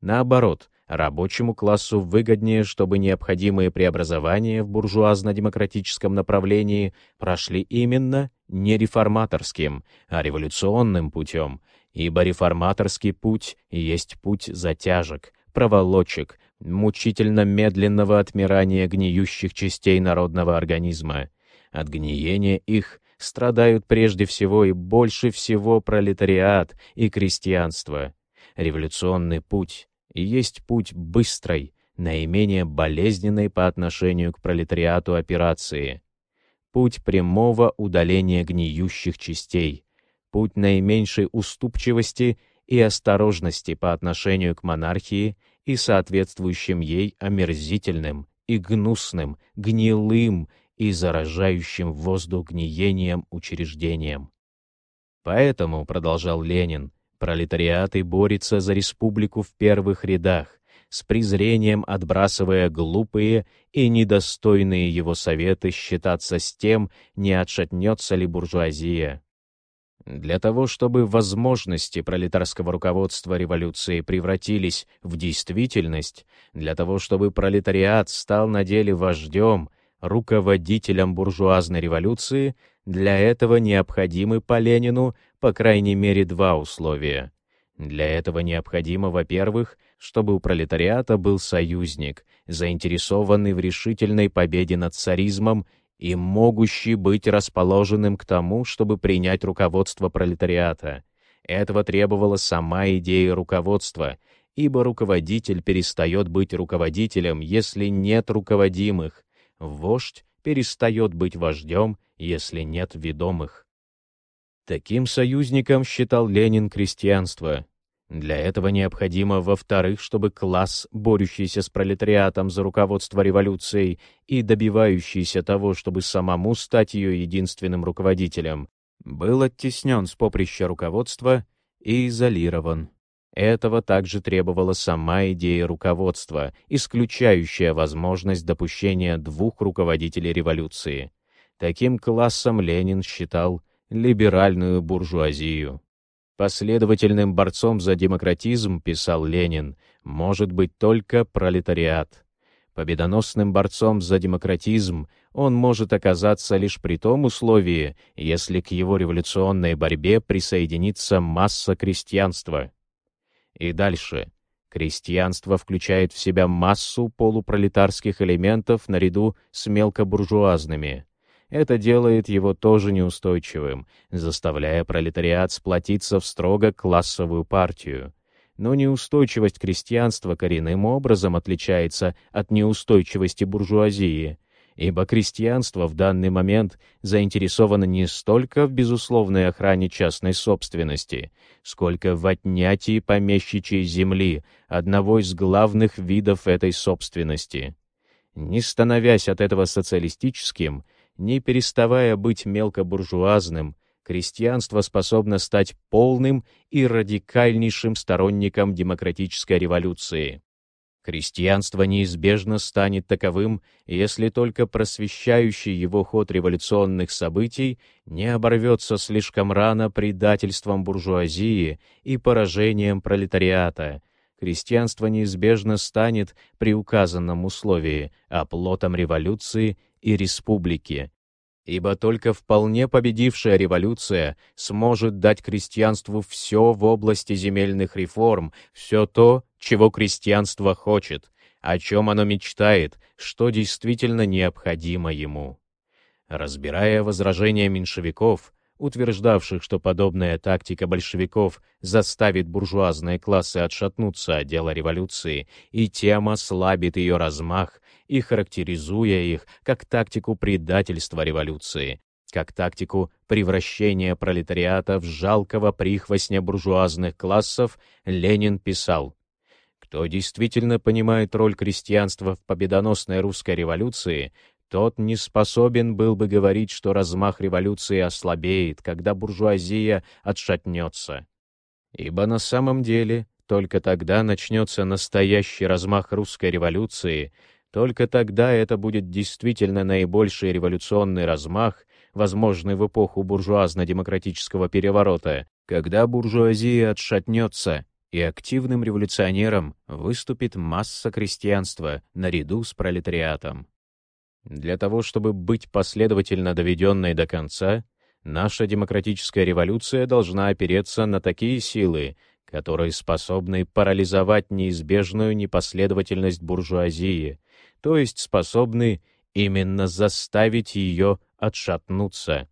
Наоборот, рабочему классу выгоднее, чтобы необходимые преобразования в буржуазно-демократическом направлении прошли именно не реформаторским, а революционным путем, ибо реформаторский путь есть путь затяжек, проволочек, мучительно медленного отмирания гниющих частей народного организма. От гниения их страдают прежде всего и больше всего пролетариат и крестьянство. Революционный путь есть путь быстрой, наименее болезненной по отношению к пролетариату операции. Путь прямого удаления гниющих частей, путь наименьшей уступчивости и осторожности по отношению к монархии и соответствующим ей омерзительным и гнусным, гнилым и заражающим воздух гниением учреждением. Поэтому, продолжал Ленин, пролетариат и борется за республику в первых рядах, с презрением отбрасывая глупые и недостойные его советы считаться с тем, не отшатнется ли буржуазия. Для того, чтобы возможности пролетарского руководства революции превратились в действительность, для того, чтобы пролетариат стал на деле вождем, руководителем буржуазной революции, для этого необходимы по Ленину по крайней мере два условия. Для этого необходимо, во-первых, чтобы у пролетариата был союзник, заинтересованный в решительной победе над царизмом и могущий быть расположенным к тому, чтобы принять руководство пролетариата. Этого требовала сама идея руководства, ибо руководитель перестает быть руководителем, если нет руководимых. Вождь перестает быть вождем, если нет ведомых. Таким союзником считал Ленин крестьянство, для этого необходимо, во-вторых, чтобы класс, борющийся с пролетариатом за руководство революцией и добивающийся того, чтобы самому стать ее единственным руководителем, был оттеснен с поприща руководства и изолирован. Этого также требовала сама идея руководства, исключающая возможность допущения двух руководителей революции. Таким классом Ленин считал либеральную буржуазию. Последовательным борцом за демократизм, писал Ленин, может быть только пролетариат. Победоносным борцом за демократизм он может оказаться лишь при том условии, если к его революционной борьбе присоединится масса крестьянства. И дальше. Крестьянство включает в себя массу полупролетарских элементов наряду с мелкобуржуазными. Это делает его тоже неустойчивым, заставляя пролетариат сплотиться в строго классовую партию. Но неустойчивость крестьянства коренным образом отличается от неустойчивости буржуазии — ибо крестьянство в данный момент заинтересовано не столько в безусловной охране частной собственности, сколько в отнятии помещичьей земли, одного из главных видов этой собственности. Не становясь от этого социалистическим, не переставая быть мелкобуржуазным, крестьянство способно стать полным и радикальнейшим сторонником демократической революции. Крестьянство неизбежно станет таковым, если только просвещающий его ход революционных событий не оборвется слишком рано предательством буржуазии и поражением пролетариата. Крестьянство неизбежно станет при указанном условии оплотом революции и республики, ибо только вполне победившая революция сможет дать крестьянству все в области земельных реформ, все то, чего крестьянство хочет, о чем оно мечтает, что действительно необходимо ему. Разбирая возражения меньшевиков, утверждавших, что подобная тактика большевиков заставит буржуазные классы отшатнуться от дела революции и тем ослабит ее размах, и характеризуя их как тактику предательства революции, как тактику превращения пролетариата в жалкого прихвостня буржуазных классов, Ленин писал. Кто действительно понимает роль крестьянства в победоносной русской революции, тот не способен был бы говорить, что размах революции ослабеет, когда буржуазия отшатнется. Ибо на самом деле только тогда начнется настоящий размах русской революции, только тогда это будет действительно наибольший революционный размах, возможный в эпоху буржуазно-демократического переворота, когда буржуазия отшатнется, и активным революционером выступит масса крестьянства наряду с пролетариатом. Для того, чтобы быть последовательно доведенной до конца, наша демократическая революция должна опереться на такие силы, которые способны парализовать неизбежную непоследовательность буржуазии, то есть способны именно заставить ее отшатнуться.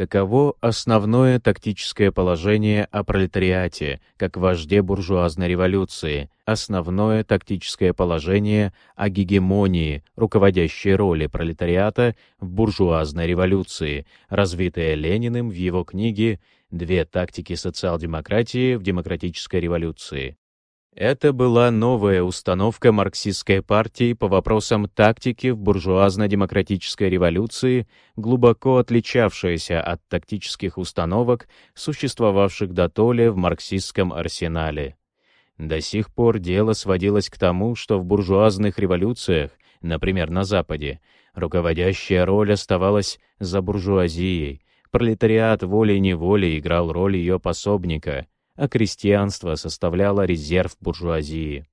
Таково основное тактическое положение о пролетариате, как вожде буржуазной революции, основное тактическое положение о гегемонии, руководящей роли пролетариата в буржуазной революции, развитое Лениным в его книге «Две тактики социал-демократии в демократической революции». Это была новая установка марксистской партии по вопросам тактики в буржуазно-демократической революции, глубоко отличавшаяся от тактических установок, существовавших до толи в марксистском арсенале. До сих пор дело сводилось к тому, что в буржуазных революциях, например, на Западе, руководящая роль оставалась за буржуазией, пролетариат волей-неволей играл роль ее пособника — а крестьянство составляло резерв буржуазии.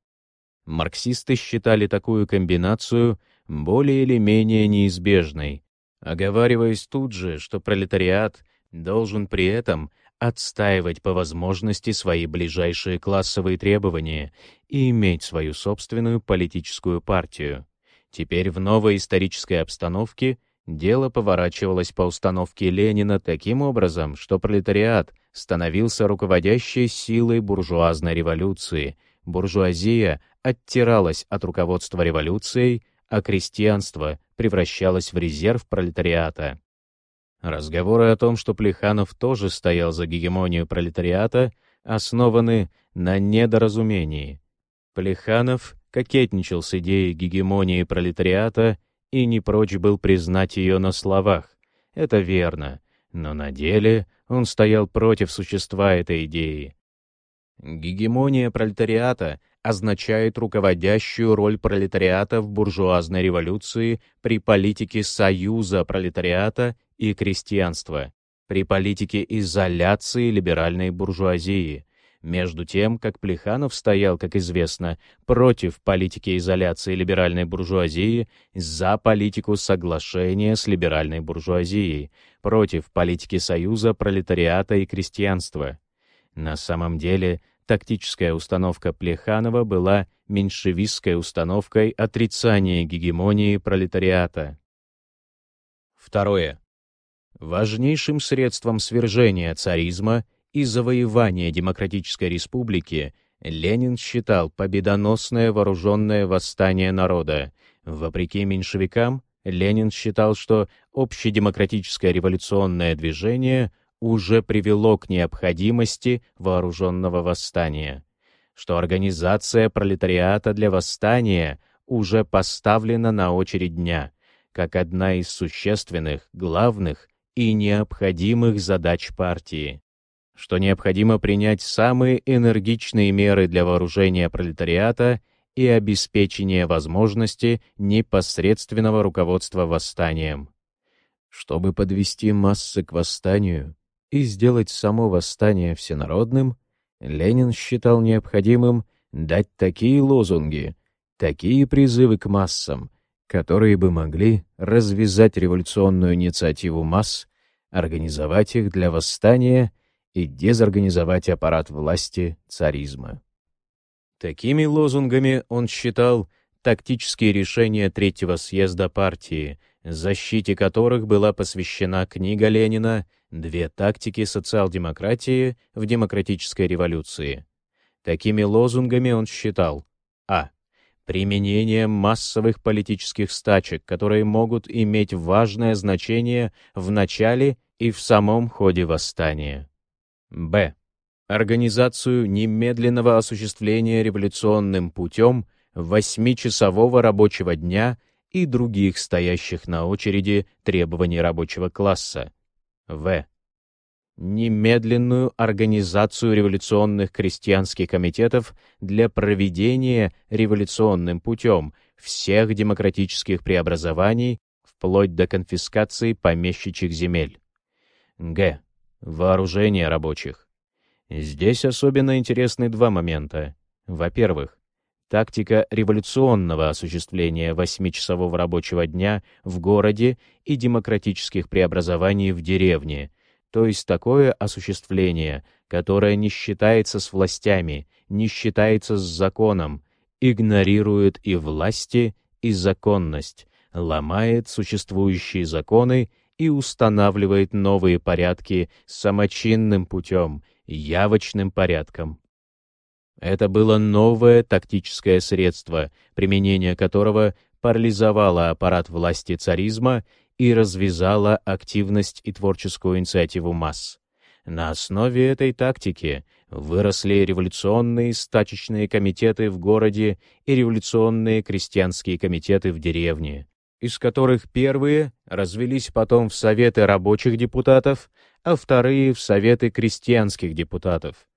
Марксисты считали такую комбинацию более или менее неизбежной, оговариваясь тут же, что пролетариат должен при этом отстаивать по возможности свои ближайшие классовые требования и иметь свою собственную политическую партию. Теперь в новой исторической обстановке дело поворачивалось по установке Ленина таким образом, что пролетариат становился руководящей силой буржуазной революции. Буржуазия оттиралась от руководства революцией, а крестьянство превращалось в резерв пролетариата. Разговоры о том, что Плеханов тоже стоял за гегемонию пролетариата, основаны на недоразумении. Плеханов кокетничал с идеей гегемонии пролетариата и не прочь был признать ее на словах. Это верно, но на деле он стоял против существа этой идеи. Гегемония пролетариата означает руководящую роль пролетариата в буржуазной революции при политике союза пролетариата и крестьянства, при политике изоляции либеральной буржуазии, между тем, как Плеханов стоял, как известно, против политики изоляции либеральной буржуазии, за политику соглашения с либеральной буржуазией, против политики союза пролетариата и крестьянства. На самом деле, тактическая установка Плеханова была меньшевистской установкой отрицания гегемонии пролетариата. Второе. Важнейшим средством свержения царизма и завоевания демократической республики Ленин считал победоносное вооруженное восстание народа. Вопреки меньшевикам, Ленин считал, что общедемократическое революционное движение уже привело к необходимости вооруженного восстания, что организация пролетариата для восстания уже поставлена на очередь дня, как одна из существенных, главных и необходимых задач партии, что необходимо принять самые энергичные меры для вооружения пролетариата и обеспечения возможности непосредственного руководства восстанием. Чтобы подвести массы к восстанию и сделать само восстание всенародным, Ленин считал необходимым дать такие лозунги, такие призывы к массам, которые бы могли развязать революционную инициативу масс, организовать их для восстания и дезорганизовать аппарат власти царизма. Такими лозунгами он считал тактические решения Третьего съезда партии, защите которых была посвящена книга Ленина «Две тактики социал-демократии в демократической революции». Такими лозунгами он считал а. Применение массовых политических стачек, которые могут иметь важное значение в начале и в самом ходе восстания. Б организацию немедленного осуществления революционным путем восьмичасового рабочего дня и других стоящих на очереди требований рабочего класса. В. Немедленную организацию революционных крестьянских комитетов для проведения революционным путем всех демократических преобразований вплоть до конфискации помещичьих земель. Г. Вооружение рабочих. Здесь особенно интересны два момента. Во-первых, тактика революционного осуществления восьмичасового рабочего дня в городе и демократических преобразований в деревне, то есть такое осуществление, которое не считается с властями, не считается с законом, игнорирует и власти, и законность, ломает существующие законы и устанавливает новые порядки самочинным путем — явочным порядком. Это было новое тактическое средство, применение которого парализовало аппарат власти царизма и развязало активность и творческую инициативу масс. На основе этой тактики выросли революционные стачечные комитеты в городе и революционные крестьянские комитеты в деревне, из которых первые развелись потом в советы рабочих депутатов, а вторые — в Советы крестьянских депутатов.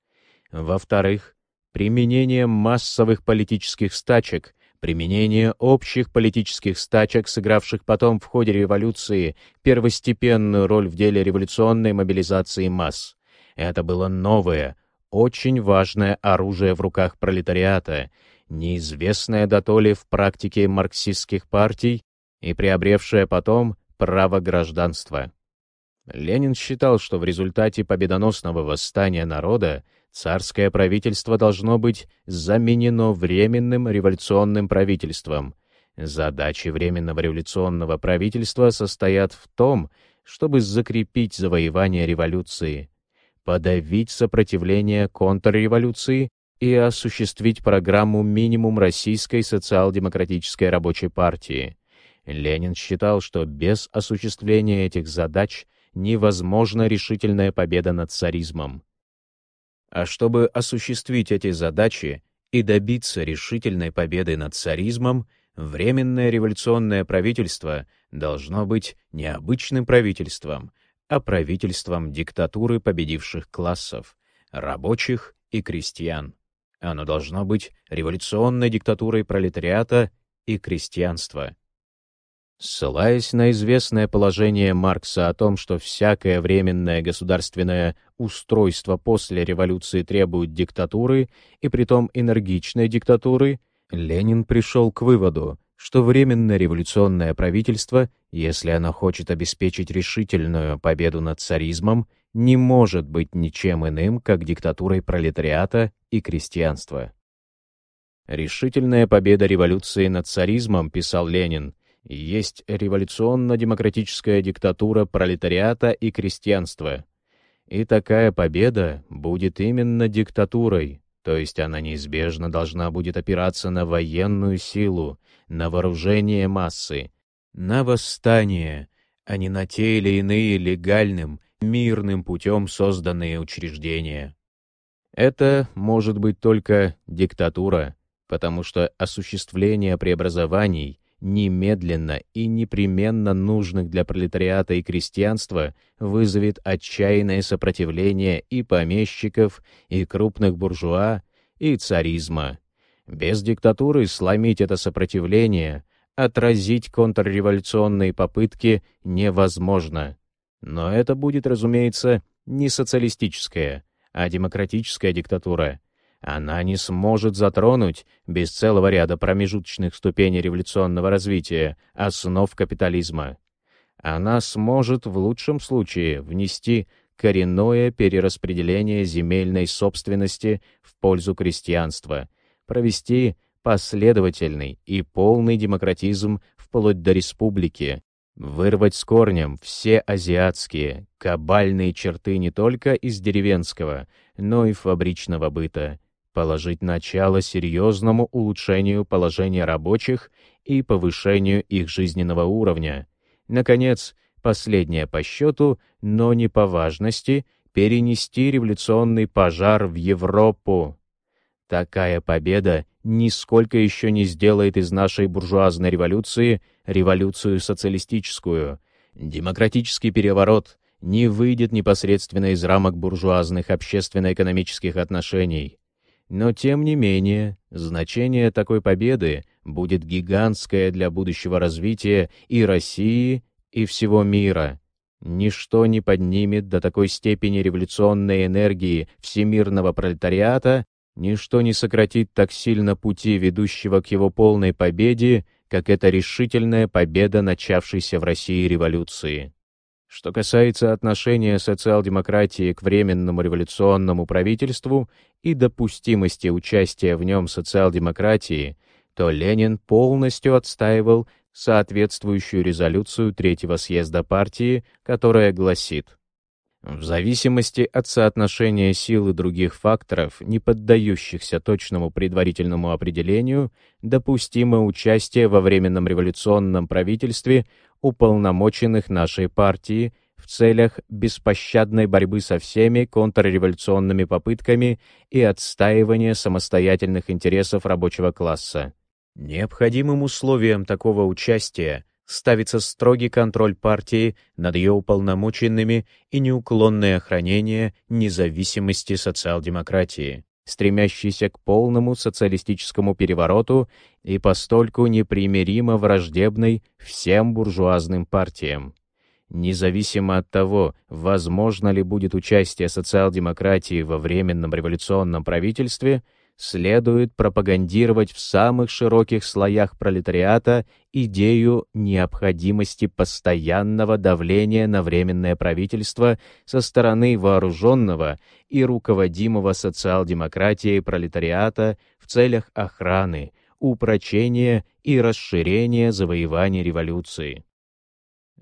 Во-вторых, применение массовых политических стачек, применение общих политических стачек, сыгравших потом в ходе революции первостепенную роль в деле революционной мобилизации масс. Это было новое, очень важное оружие в руках пролетариата, неизвестное дотоле в практике марксистских партий и приобревшее потом право гражданства. Ленин считал, что в результате победоносного восстания народа царское правительство должно быть заменено временным революционным правительством. Задачи временного революционного правительства состоят в том, чтобы закрепить завоевание революции, подавить сопротивление контрреволюции и осуществить программу минимум Российской социал-демократической рабочей партии. Ленин считал, что без осуществления этих задач – невозможна решительная победа над царизмом. А чтобы осуществить эти задачи и добиться решительной победы над царизмом, Временное революционное правительство должно быть не обычным правительством, а правительством диктатуры победивших классов, рабочих и крестьян. Оно должно быть революционной диктатурой пролетариата и крестьянства. Ссылаясь на известное положение Маркса о том, что всякое временное государственное устройство после революции требует диктатуры, и притом энергичной диктатуры, Ленин пришел к выводу, что временное революционное правительство, если оно хочет обеспечить решительную победу над царизмом, не может быть ничем иным, как диктатурой пролетариата и крестьянства. Решительная победа революции над царизмом, писал Ленин, есть революционно-демократическая диктатура пролетариата и крестьянства. И такая победа будет именно диктатурой, то есть она неизбежно должна будет опираться на военную силу, на вооружение массы, на восстание, а не на те или иные легальным, мирным путем созданные учреждения. Это может быть только диктатура, потому что осуществление преобразований немедленно и непременно нужных для пролетариата и крестьянства вызовет отчаянное сопротивление и помещиков, и крупных буржуа, и царизма. Без диктатуры сломить это сопротивление, отразить контрреволюционные попытки невозможно. Но это будет, разумеется, не социалистическая, а демократическая диктатура — она не сможет затронуть, без целого ряда промежуточных ступеней революционного развития, основ капитализма. Она сможет в лучшем случае внести коренное перераспределение земельной собственности в пользу крестьянства, провести последовательный и полный демократизм вплоть до республики, вырвать с корнем все азиатские, кабальные черты не только из деревенского, но и фабричного быта, положить начало серьезному улучшению положения рабочих и повышению их жизненного уровня. Наконец, последнее по счету, но не по важности, перенести революционный пожар в Европу. Такая победа нисколько еще не сделает из нашей буржуазной революции революцию социалистическую. Демократический переворот не выйдет непосредственно из рамок буржуазных общественно-экономических отношений. Но тем не менее, значение такой победы будет гигантское для будущего развития и России, и всего мира. Ничто не поднимет до такой степени революционной энергии всемирного пролетариата, ничто не сократит так сильно пути, ведущего к его полной победе, как эта решительная победа начавшейся в России революции. Что касается отношения социал-демократии к Временному революционному правительству и допустимости участия в нем социал-демократии, то Ленин полностью отстаивал соответствующую резолюцию Третьего съезда партии, которая гласит в зависимости от соотношения сил и других факторов, не поддающихся точному предварительному определению, допустимо участие во Временном революционном правительстве уполномоченных нашей партии в целях беспощадной борьбы со всеми контрреволюционными попытками и отстаивания самостоятельных интересов рабочего класса. Необходимым условием такого участия ставится строгий контроль партии над ее уполномоченными и неуклонное охранение независимости социал-демократии, стремящейся к полному социалистическому перевороту и постольку непримиримо враждебной всем буржуазным партиям. Независимо от того, возможно ли будет участие социал-демократии во Временном революционном правительстве – следует пропагандировать в самых широких слоях пролетариата идею необходимости постоянного давления на Временное правительство со стороны вооруженного и руководимого социал-демократией пролетариата в целях охраны, упрочения и расширения завоеваний революции.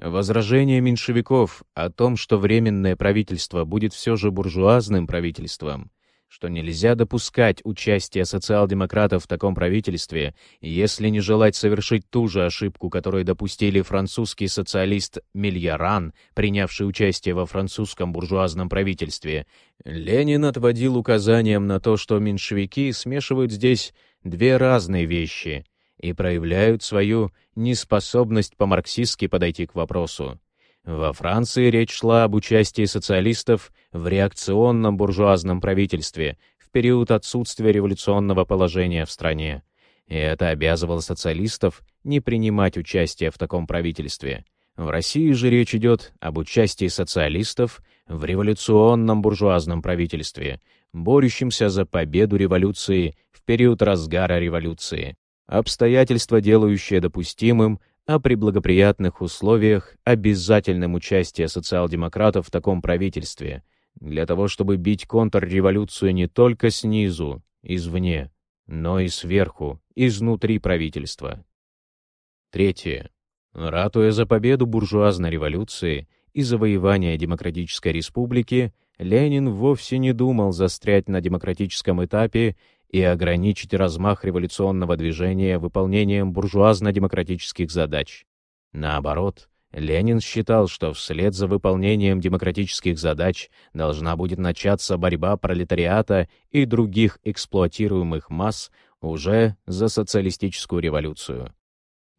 Возражение меньшевиков о том, что Временное правительство будет все же буржуазным правительством, что нельзя допускать участие социал-демократов в таком правительстве, если не желать совершить ту же ошибку, которую допустили французский социалист Мильяран, принявший участие во французском буржуазном правительстве. Ленин отводил указанием на то, что меньшевики смешивают здесь две разные вещи и проявляют свою неспособность по-марксистски подойти к вопросу. Во Франции речь шла об участии социалистов в реакционном буржуазном правительстве в период отсутствия революционного положения в стране. И это обязывало социалистов не принимать участие в таком правительстве. В России же речь идет об участии социалистов в революционном буржуазном правительстве, борющемся за победу революции период разгара революции. Обстоятельства, делающие допустимым а при благоприятных условиях обязательном участии социал-демократов в таком правительстве, для того чтобы бить контрреволюцию не только снизу, извне, но и сверху, изнутри правительства. Третье. Ратуя за победу буржуазной революции и завоевание демократической республики, Ленин вовсе не думал застрять на демократическом этапе и ограничить размах революционного движения выполнением буржуазно-демократических задач. Наоборот, Ленин считал, что вслед за выполнением демократических задач должна будет начаться борьба пролетариата и других эксплуатируемых масс уже за социалистическую революцию.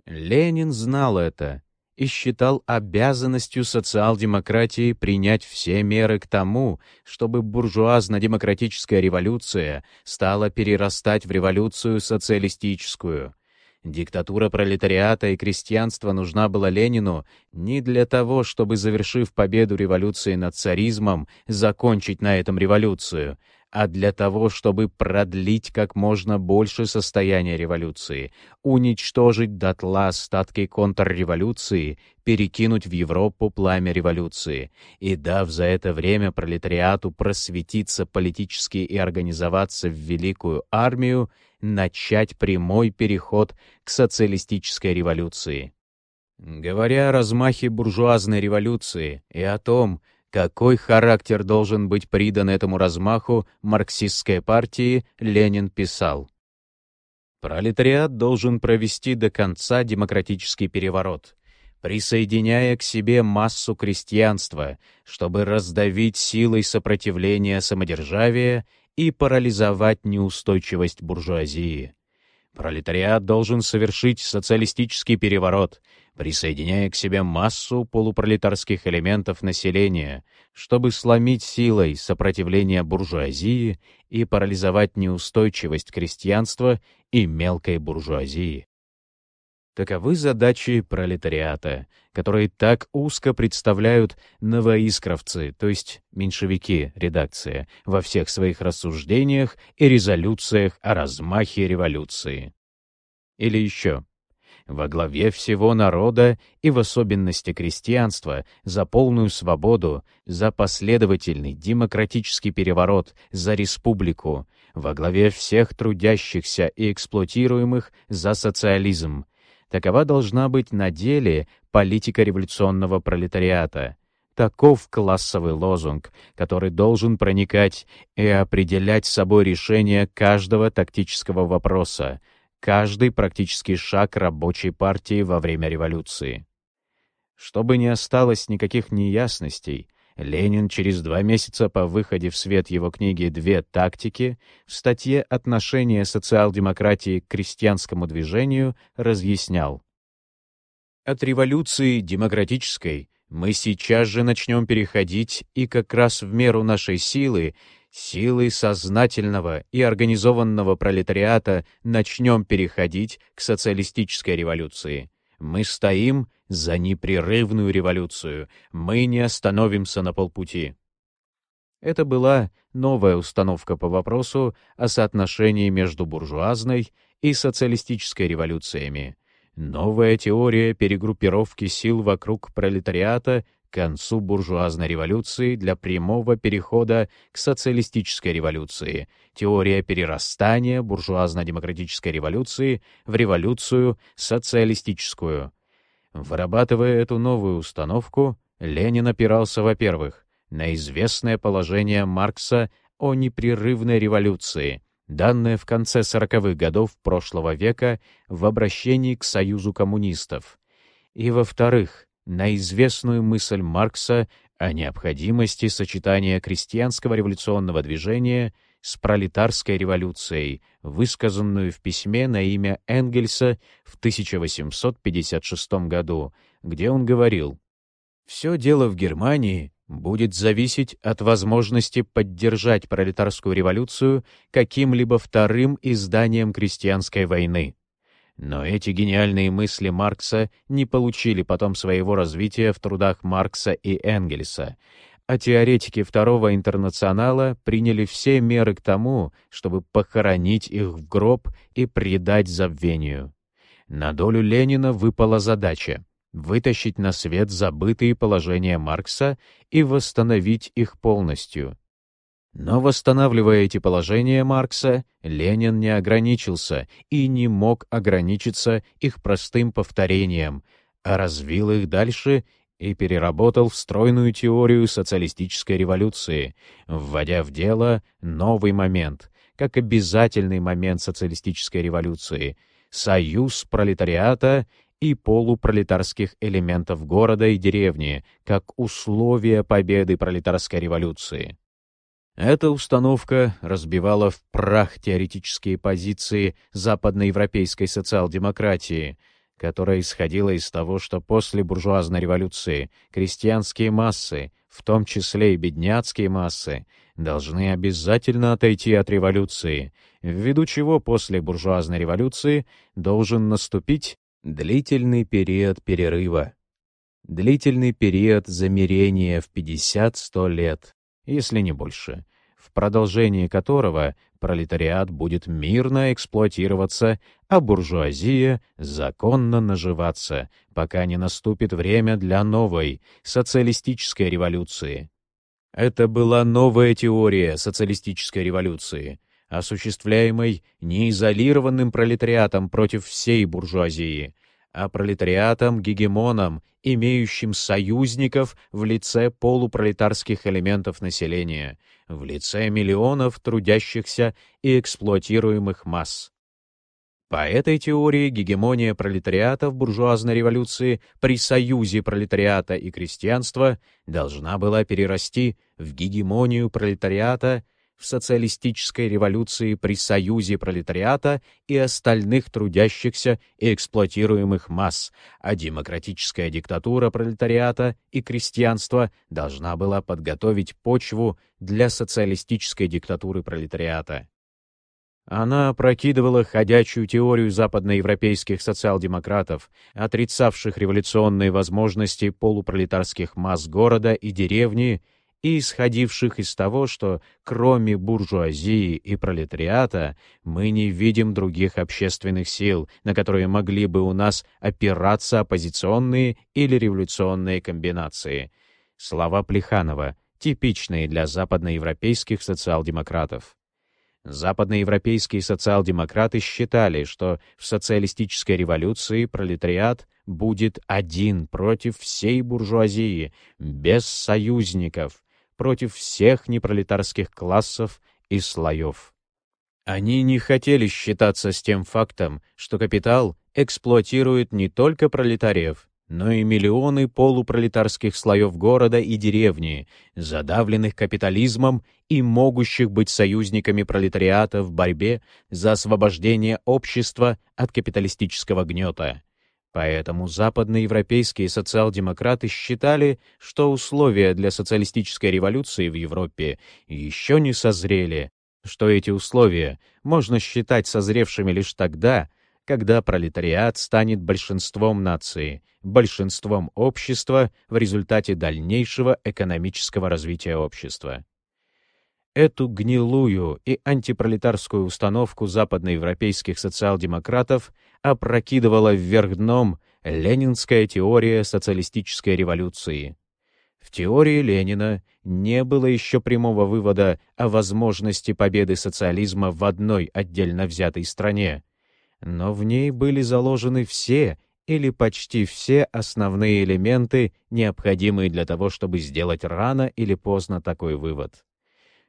Ленин знал это и считал обязанностью социал-демократии принять все меры к тому, чтобы буржуазно-демократическая революция стала перерастать в революцию социалистическую. Диктатура пролетариата и крестьянства нужна была Ленину не для того, чтобы, завершив победу революции над царизмом, закончить на этом революцию, а для того, чтобы продлить как можно больше состояние революции, уничтожить дотла остатки контрреволюции, перекинуть в Европу пламя революции и, дав за это время пролетариату просветиться политически и организоваться в великую армию, начать прямой переход к социалистической революции. Говоря о размахе буржуазной революции и о том, какой характер должен быть придан этому размаху марксистской партии, Ленин писал. Пролетариат должен провести до конца демократический переворот, присоединяя к себе массу крестьянства, чтобы раздавить силой сопротивления самодержавия и парализовать неустойчивость буржуазии. Пролетариат должен совершить социалистический переворот, присоединяя к себе массу полупролетарских элементов населения, чтобы сломить силой сопротивление буржуазии и парализовать неустойчивость крестьянства и мелкой буржуазии. Таковы задачи пролетариата, которые так узко представляют новоискровцы, то есть меньшевики, редакция, во всех своих рассуждениях и резолюциях о размахе революции. Или еще. Во главе всего народа и в особенности крестьянства за полную свободу, за последовательный демократический переворот, за республику, во главе всех трудящихся и эксплуатируемых за социализм, Такова должна быть на деле политика революционного пролетариата. Таков классовый лозунг, который должен проникать и определять собой решение каждого тактического вопроса, каждый практический шаг рабочей партии во время революции. Чтобы не осталось никаких неясностей, Ленин через два месяца по выходе в свет его книги «Две тактики» в статье «Отношение социал-демократии к крестьянскому движению» разъяснял. От революции демократической мы сейчас же начнем переходить и как раз в меру нашей силы, силы сознательного и организованного пролетариата начнем переходить к социалистической революции. Мы стоим за непрерывную революцию. Мы не остановимся на полпути. Это была новая установка по вопросу о соотношении между буржуазной и социалистической революциями. Новая теория перегруппировки сил вокруг пролетариата к концу буржуазной революции для прямого перехода к социалистической революции, теория перерастания буржуазно-демократической революции в революцию социалистическую. Вырабатывая эту новую установку, Ленин опирался, во-первых, на известное положение Маркса о непрерывной революции, данное в конце 40-х годов прошлого века в обращении к Союзу коммунистов, и, во-вторых, на известную мысль Маркса о необходимости сочетания крестьянского революционного движения с пролетарской революцией, высказанную в письме на имя Энгельса в 1856 году, где он говорил «Все дело в Германии будет зависеть от возможности поддержать пролетарскую революцию каким-либо вторым изданием крестьянской войны». Но эти гениальные мысли Маркса не получили потом своего развития в трудах Маркса и Энгельса, а теоретики Второго интернационала приняли все меры к тому, чтобы похоронить их в гроб и предать забвению. На долю Ленина выпала задача вытащить на свет забытые положения Маркса и восстановить их полностью. Но восстанавливая эти положения Маркса, Ленин не ограничился и не мог ограничиться их простым повторением, а развил их дальше и переработал в стройную теорию социалистической революции, вводя в дело новый момент, как обязательный момент социалистической революции — союз пролетариата и полупролетарских элементов города и деревни, как условие победы пролетарской революции. Эта установка разбивала в прах теоретические позиции западноевропейской социал-демократии, которая исходила из того, что после буржуазной революции крестьянские массы, в том числе и бедняцкие массы, должны обязательно отойти от революции, ввиду чего после буржуазной революции должен наступить длительный период перерыва, длительный период замерения в 50-100 лет, если не больше, в продолжении которого пролетариат будет мирно эксплуатироваться, а буржуазия законно наживаться, пока не наступит время для новой социалистической революции. Это была новая теория социалистической революции, осуществляемой не изолированным пролетариатом против всей буржуазии, а пролетариатом-гегемоном, имеющим союзников в лице полупролетарских элементов населения, в лице миллионов трудящихся и эксплуатируемых масс. По этой теории гегемония пролетариата в буржуазной революции при союзе пролетариата и крестьянства должна была перерасти в гегемонию пролетариата в социалистической революции при союзе пролетариата и остальных трудящихся и эксплуатируемых масс, а демократическая диктатура пролетариата и крестьянства должна была подготовить почву для социалистической диктатуры пролетариата. Она опрокидывала ходячую теорию западноевропейских социал-демократов, отрицавших революционные возможности полупролетарских масс города и деревни и исходивших из того, что кроме буржуазии и пролетариата мы не видим других общественных сил, на которые могли бы у нас опираться оппозиционные или революционные комбинации. Слова Плеханова, типичные для западноевропейских социал-демократов. Западноевропейские социал-демократы считали, что в социалистической революции пролетариат будет один против всей буржуазии, без союзников, против всех непролетарских классов и слоев. Они не хотели считаться с тем фактом, что капитал эксплуатирует не только пролетариев, но и миллионы полупролетарских слоев города и деревни, задавленных капитализмом и могущих быть союзниками пролетариата в борьбе за освобождение общества от капиталистического гнета. Поэтому западноевропейские социал-демократы считали, что условия для социалистической революции в Европе еще не созрели, что эти условия можно считать созревшими лишь тогда, когда пролетариат станет большинством нации, большинством общества в результате дальнейшего экономического развития общества. Эту гнилую и антипролетарскую установку западноевропейских социал-демократов опрокидывала вверх дном ленинская теория социалистической революции. В теории Ленина не было еще прямого вывода о возможности победы социализма в одной отдельно взятой стране, но в ней были заложены все или почти все основные элементы, необходимые для того, чтобы сделать рано или поздно такой вывод.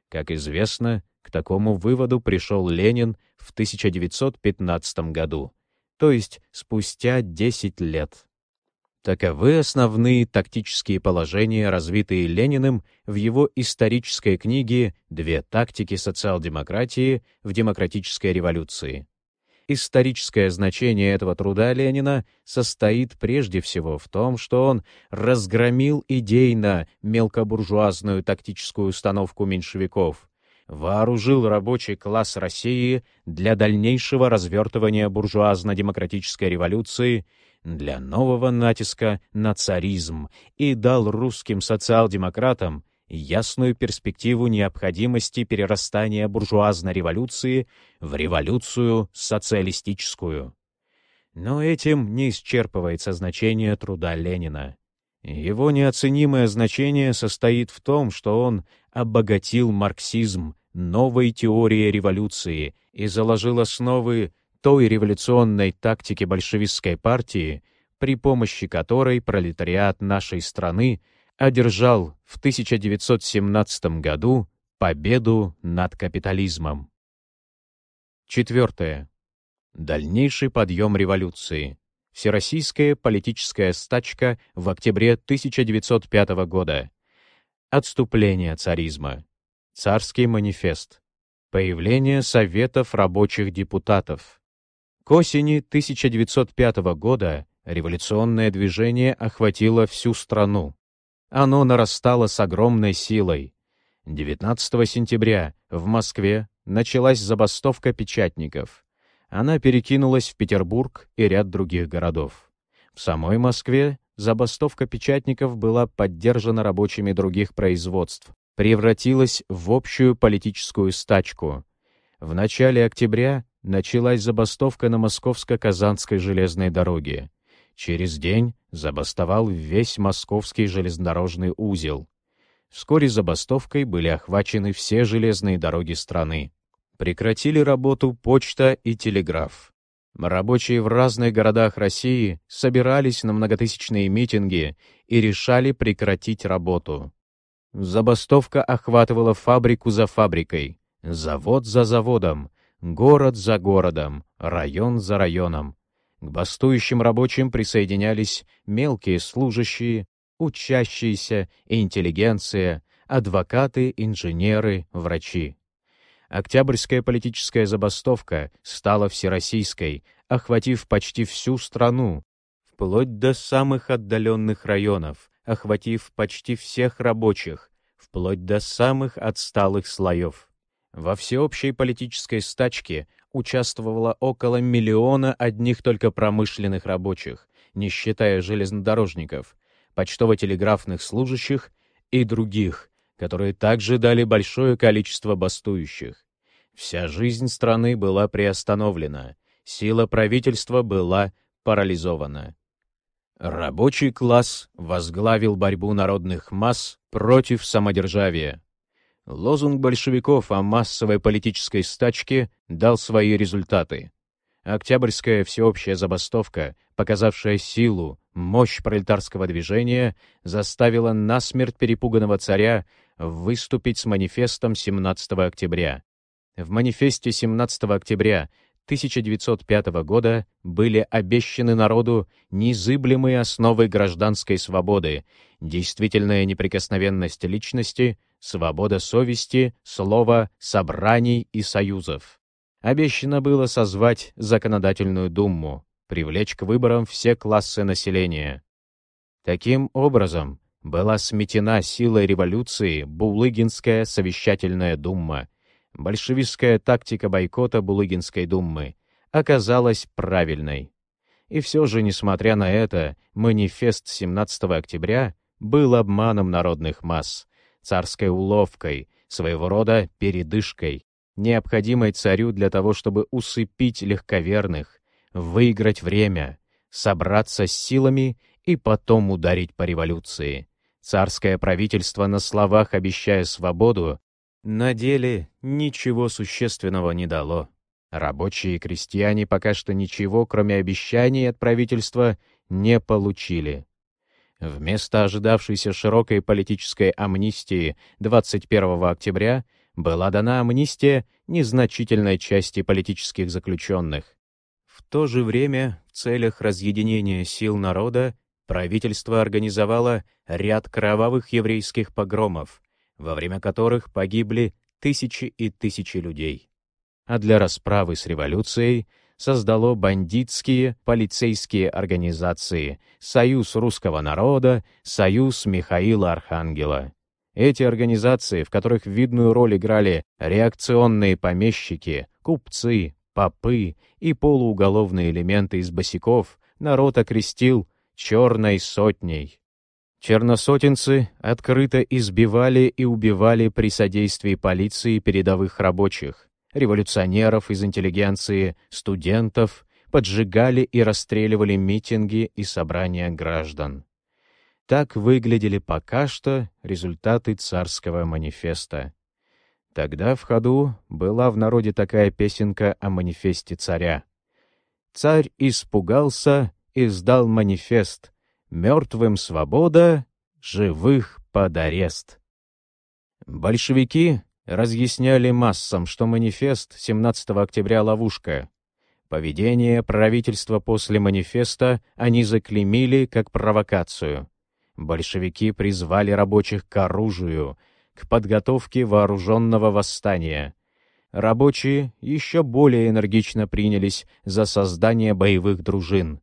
Как известно, к такому выводу пришел Ленин в 1915 году, то есть спустя 10 лет. Таковы основные тактические положения, развитые Лениным в его исторической книге «Две тактики социал-демократии в демократической революции». Историческое значение этого труда Ленина состоит прежде всего в том, что он разгромил идейно мелкобуржуазную тактическую установку меньшевиков, вооружил рабочий класс России для дальнейшего развертывания буржуазно-демократической революции, для нового натиска на царизм и дал русским социал-демократам ясную перспективу необходимости перерастания буржуазной революции в революцию социалистическую. Но этим не исчерпывается значение труда Ленина. Его неоценимое значение состоит в том, что он обогатил марксизм новой теорией революции и заложил основы той революционной тактики большевистской партии, при помощи которой пролетариат нашей страны одержал в 1917 году победу над капитализмом. Четвертое. Дальнейший подъем революции. Всероссийская политическая стачка в октябре 1905 года. Отступление царизма. Царский манифест. Появление Советов рабочих депутатов. К осени 1905 года революционное движение охватило всю страну. Оно нарастало с огромной силой. 19 сентября в Москве началась забастовка печатников. Она перекинулась в Петербург и ряд других городов. В самой Москве забастовка печатников была поддержана рабочими других производств, превратилась в общую политическую стачку. В начале октября началась забастовка на Московско-Казанской железной дороге. Через день забастовал весь московский железнодорожный узел. Вскоре забастовкой были охвачены все железные дороги страны. Прекратили работу почта и телеграф. Рабочие в разных городах России собирались на многотысячные митинги и решали прекратить работу. Забастовка охватывала фабрику за фабрикой, завод за заводом, город за городом, район за районом. К бастующим рабочим присоединялись мелкие служащие, учащиеся, интеллигенция, адвокаты, инженеры, врачи. Октябрьская политическая забастовка стала всероссийской, охватив почти всю страну, вплоть до самых отдаленных районов, охватив почти всех рабочих, вплоть до самых отсталых слоев. Во всеобщей политической стачке участвовало около миллиона одних только промышленных рабочих, не считая железнодорожников, почтово-телеграфных служащих и других, которые также дали большое количество бастующих. Вся жизнь страны была приостановлена, сила правительства была парализована. Рабочий класс возглавил борьбу народных масс против самодержавия. Лозунг большевиков о массовой политической стачке дал свои результаты. Октябрьская всеобщая забастовка, показавшая силу, мощь пролетарского движения, заставила насмерть перепуганного царя выступить с манифестом 17 октября. В манифесте 17 октября 1905 года были обещаны народу незыблемые основы гражданской свободы, действительная неприкосновенность личности, свобода совести, слова, собраний и союзов. Обещано было созвать законодательную думу, привлечь к выборам все классы населения. Таким образом, была сметена силой революции Булыгинская совещательная дума. Большевистская тактика бойкота Булыгинской думы оказалась правильной. И все же, несмотря на это, манифест 17 октября был обманом народных масс, царской уловкой, своего рода передышкой, необходимой царю для того, чтобы усыпить легковерных, выиграть время, собраться с силами и потом ударить по революции. Царское правительство на словах, обещая свободу, на деле ничего существенного не дало. Рабочие и крестьяне пока что ничего, кроме обещаний от правительства, не получили. Вместо ожидавшейся широкой политической амнистии 21 октября была дана амнистия незначительной части политических заключенных. В то же время в целях разъединения сил народа правительство организовало ряд кровавых еврейских погромов, во время которых погибли тысячи и тысячи людей. А для расправы с революцией создало бандитские полицейские организации «Союз русского народа», «Союз Михаила Архангела». Эти организации, в которых видную роль играли реакционные помещики, купцы, попы и полууголовные элементы из босиков, народ окрестил черной сотней. Черносотенцы открыто избивали и убивали при содействии полиции передовых рабочих, революционеров из интеллигенции, студентов, поджигали и расстреливали митинги и собрания граждан. Так выглядели пока что результаты царского манифеста. Тогда в ходу была в народе такая песенка о манифесте царя. «Царь испугался издал манифест «Мертвым свобода, живых под арест». Большевики разъясняли массам, что манифест 17 октября — ловушка. Поведение правительства после манифеста они заклеймили как провокацию. Большевики призвали рабочих к оружию, к подготовке вооруженного восстания. Рабочие еще более энергично принялись за создание боевых дружин.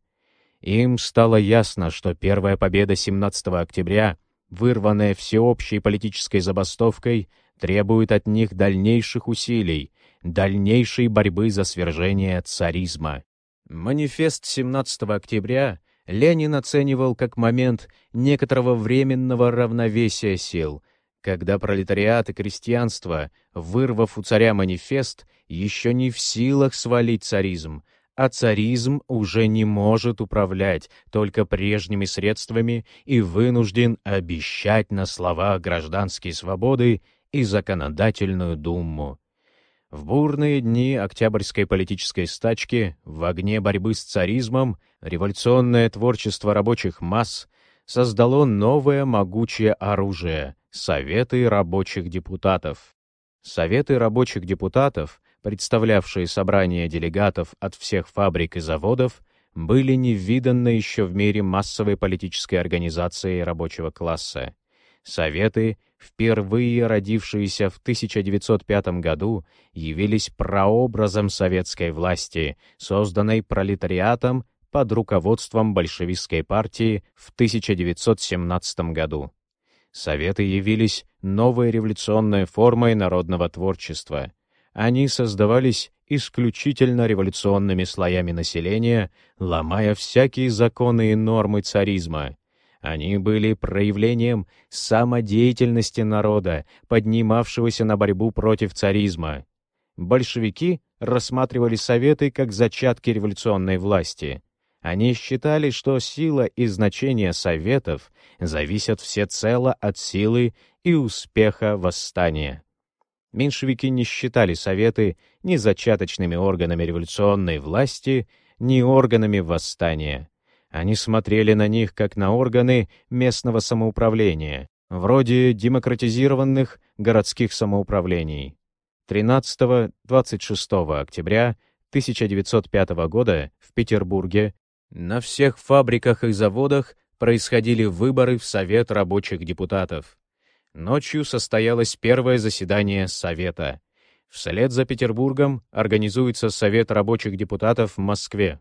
Им стало ясно, что первая победа 17 октября, вырванная всеобщей политической забастовкой, требует от них дальнейших усилий, дальнейшей борьбы за свержение царизма. Манифест 17 октября Ленин оценивал как момент некоторого временного равновесия сил, когда пролетариат и крестьянство, вырвав у царя манифест, еще не в силах свалить царизм, а царизм уже не может управлять только прежними средствами и вынужден обещать на слова гражданские свободы и законодательную думу. В бурные дни Октябрьской политической стачки, в огне борьбы с царизмом, революционное творчество рабочих масс создало новое могучее оружие — Советы рабочих депутатов. Советы рабочих депутатов, представлявшие собрание делегатов от всех фабрик и заводов, были невиданны еще в мире массовой политической организации рабочего класса. Советы впервые родившиеся в 1905 году, явились прообразом советской власти, созданной пролетариатом под руководством большевистской партии в 1917 году. Советы явились новой революционной формой народного творчества. Они создавались исключительно революционными слоями населения, ломая всякие законы и нормы царизма, они были проявлением самодеятельности народа, поднимавшегося на борьбу против царизма. Большевики рассматривали Советы как зачатки революционной власти. Они считали, что сила и значение Советов зависят всецело от силы и успеха восстания. Меньшевики не считали Советы ни зачаточными органами революционной власти, ни органами восстания. Они смотрели на них как на органы местного самоуправления, вроде демократизированных городских самоуправлений. 13-26 октября 1905 года в Петербурге на всех фабриках и заводах происходили выборы в Совет рабочих депутатов. Ночью состоялось первое заседание Совета. Вслед за Петербургом организуется Совет рабочих депутатов в Москве.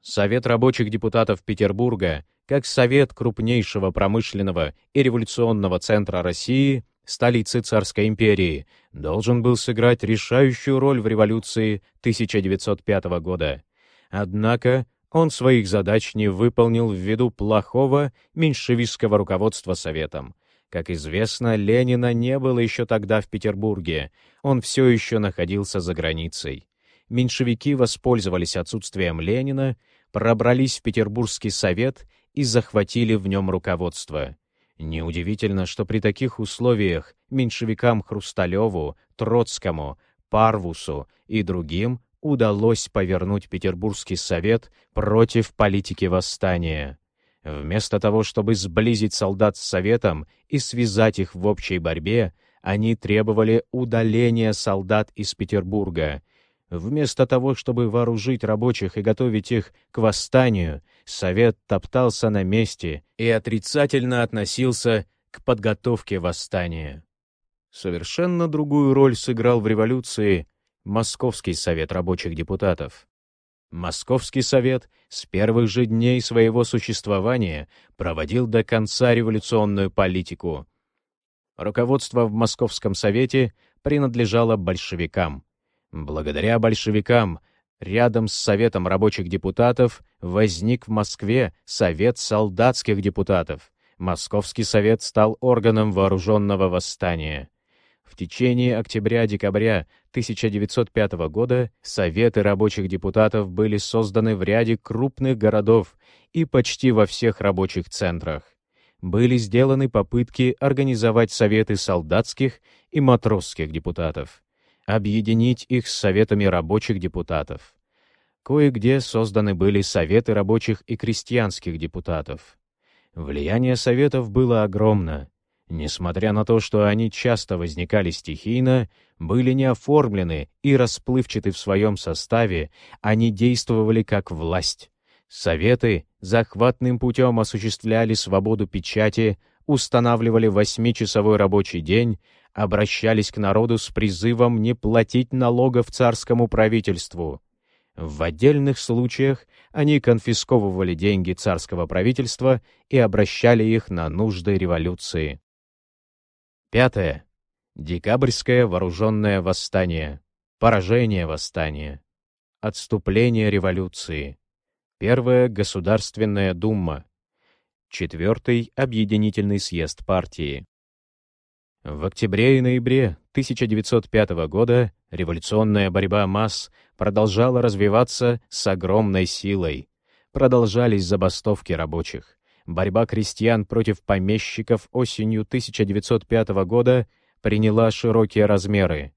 Совет рабочих депутатов Петербурга, как совет крупнейшего промышленного и революционного центра России, столицы Царской империи, должен был сыграть решающую роль в революции 1905 года. Однако он своих задач не выполнил ввиду плохого меньшевистского руководства Советом. Как известно, Ленина не было еще тогда в Петербурге, он все еще находился за границей. Меньшевики воспользовались отсутствием Ленина пробрались в Петербургский совет и захватили в нем руководство. Неудивительно, что при таких условиях меньшевикам Хрусталеву, Троцкому, Парвусу и другим удалось повернуть Петербургский совет против политики восстания. Вместо того, чтобы сблизить солдат с советом и связать их в общей борьбе, они требовали удаления солдат из Петербурга Вместо того, чтобы вооружить рабочих и готовить их к восстанию, Совет топтался на месте и отрицательно относился к подготовке восстания. Совершенно другую роль сыграл в революции Московский совет рабочих депутатов. Московский совет с первых же дней своего существования проводил до конца революционную политику. Руководство в Московском совете принадлежало большевикам. Благодаря большевикам рядом с Советом рабочих депутатов возник в Москве Совет солдатских депутатов. Московский совет стал органом вооруженного восстания. В течение октября-декабря 1905 года Советы рабочих депутатов были созданы в ряде крупных городов и почти во всех рабочих центрах. Были сделаны попытки организовать Советы солдатских и матросских депутатов объединить их с советами рабочих депутатов. Кое-где созданы были советы рабочих и крестьянских депутатов. Влияние советов было огромно. Несмотря на то, что они часто возникали стихийно, были не оформлены и расплывчаты в своем составе, они действовали как власть. Советы захватным путем осуществляли свободу печати, устанавливали восьмичасовой рабочий день, обращались к народу с призывом не платить налогов царскому правительству. В отдельных случаях они конфисковывали деньги царского правительства и обращали их на нужды революции. Пятое. Декабрьское вооруженное восстание. Поражение восстания. Отступление революции. Первая Государственная Дума. Четвертый Объединительный съезд партии. В октябре и ноябре 1905 года революционная борьба масс продолжала развиваться с огромной силой. Продолжались забастовки рабочих. Борьба крестьян против помещиков осенью 1905 года приняла широкие размеры.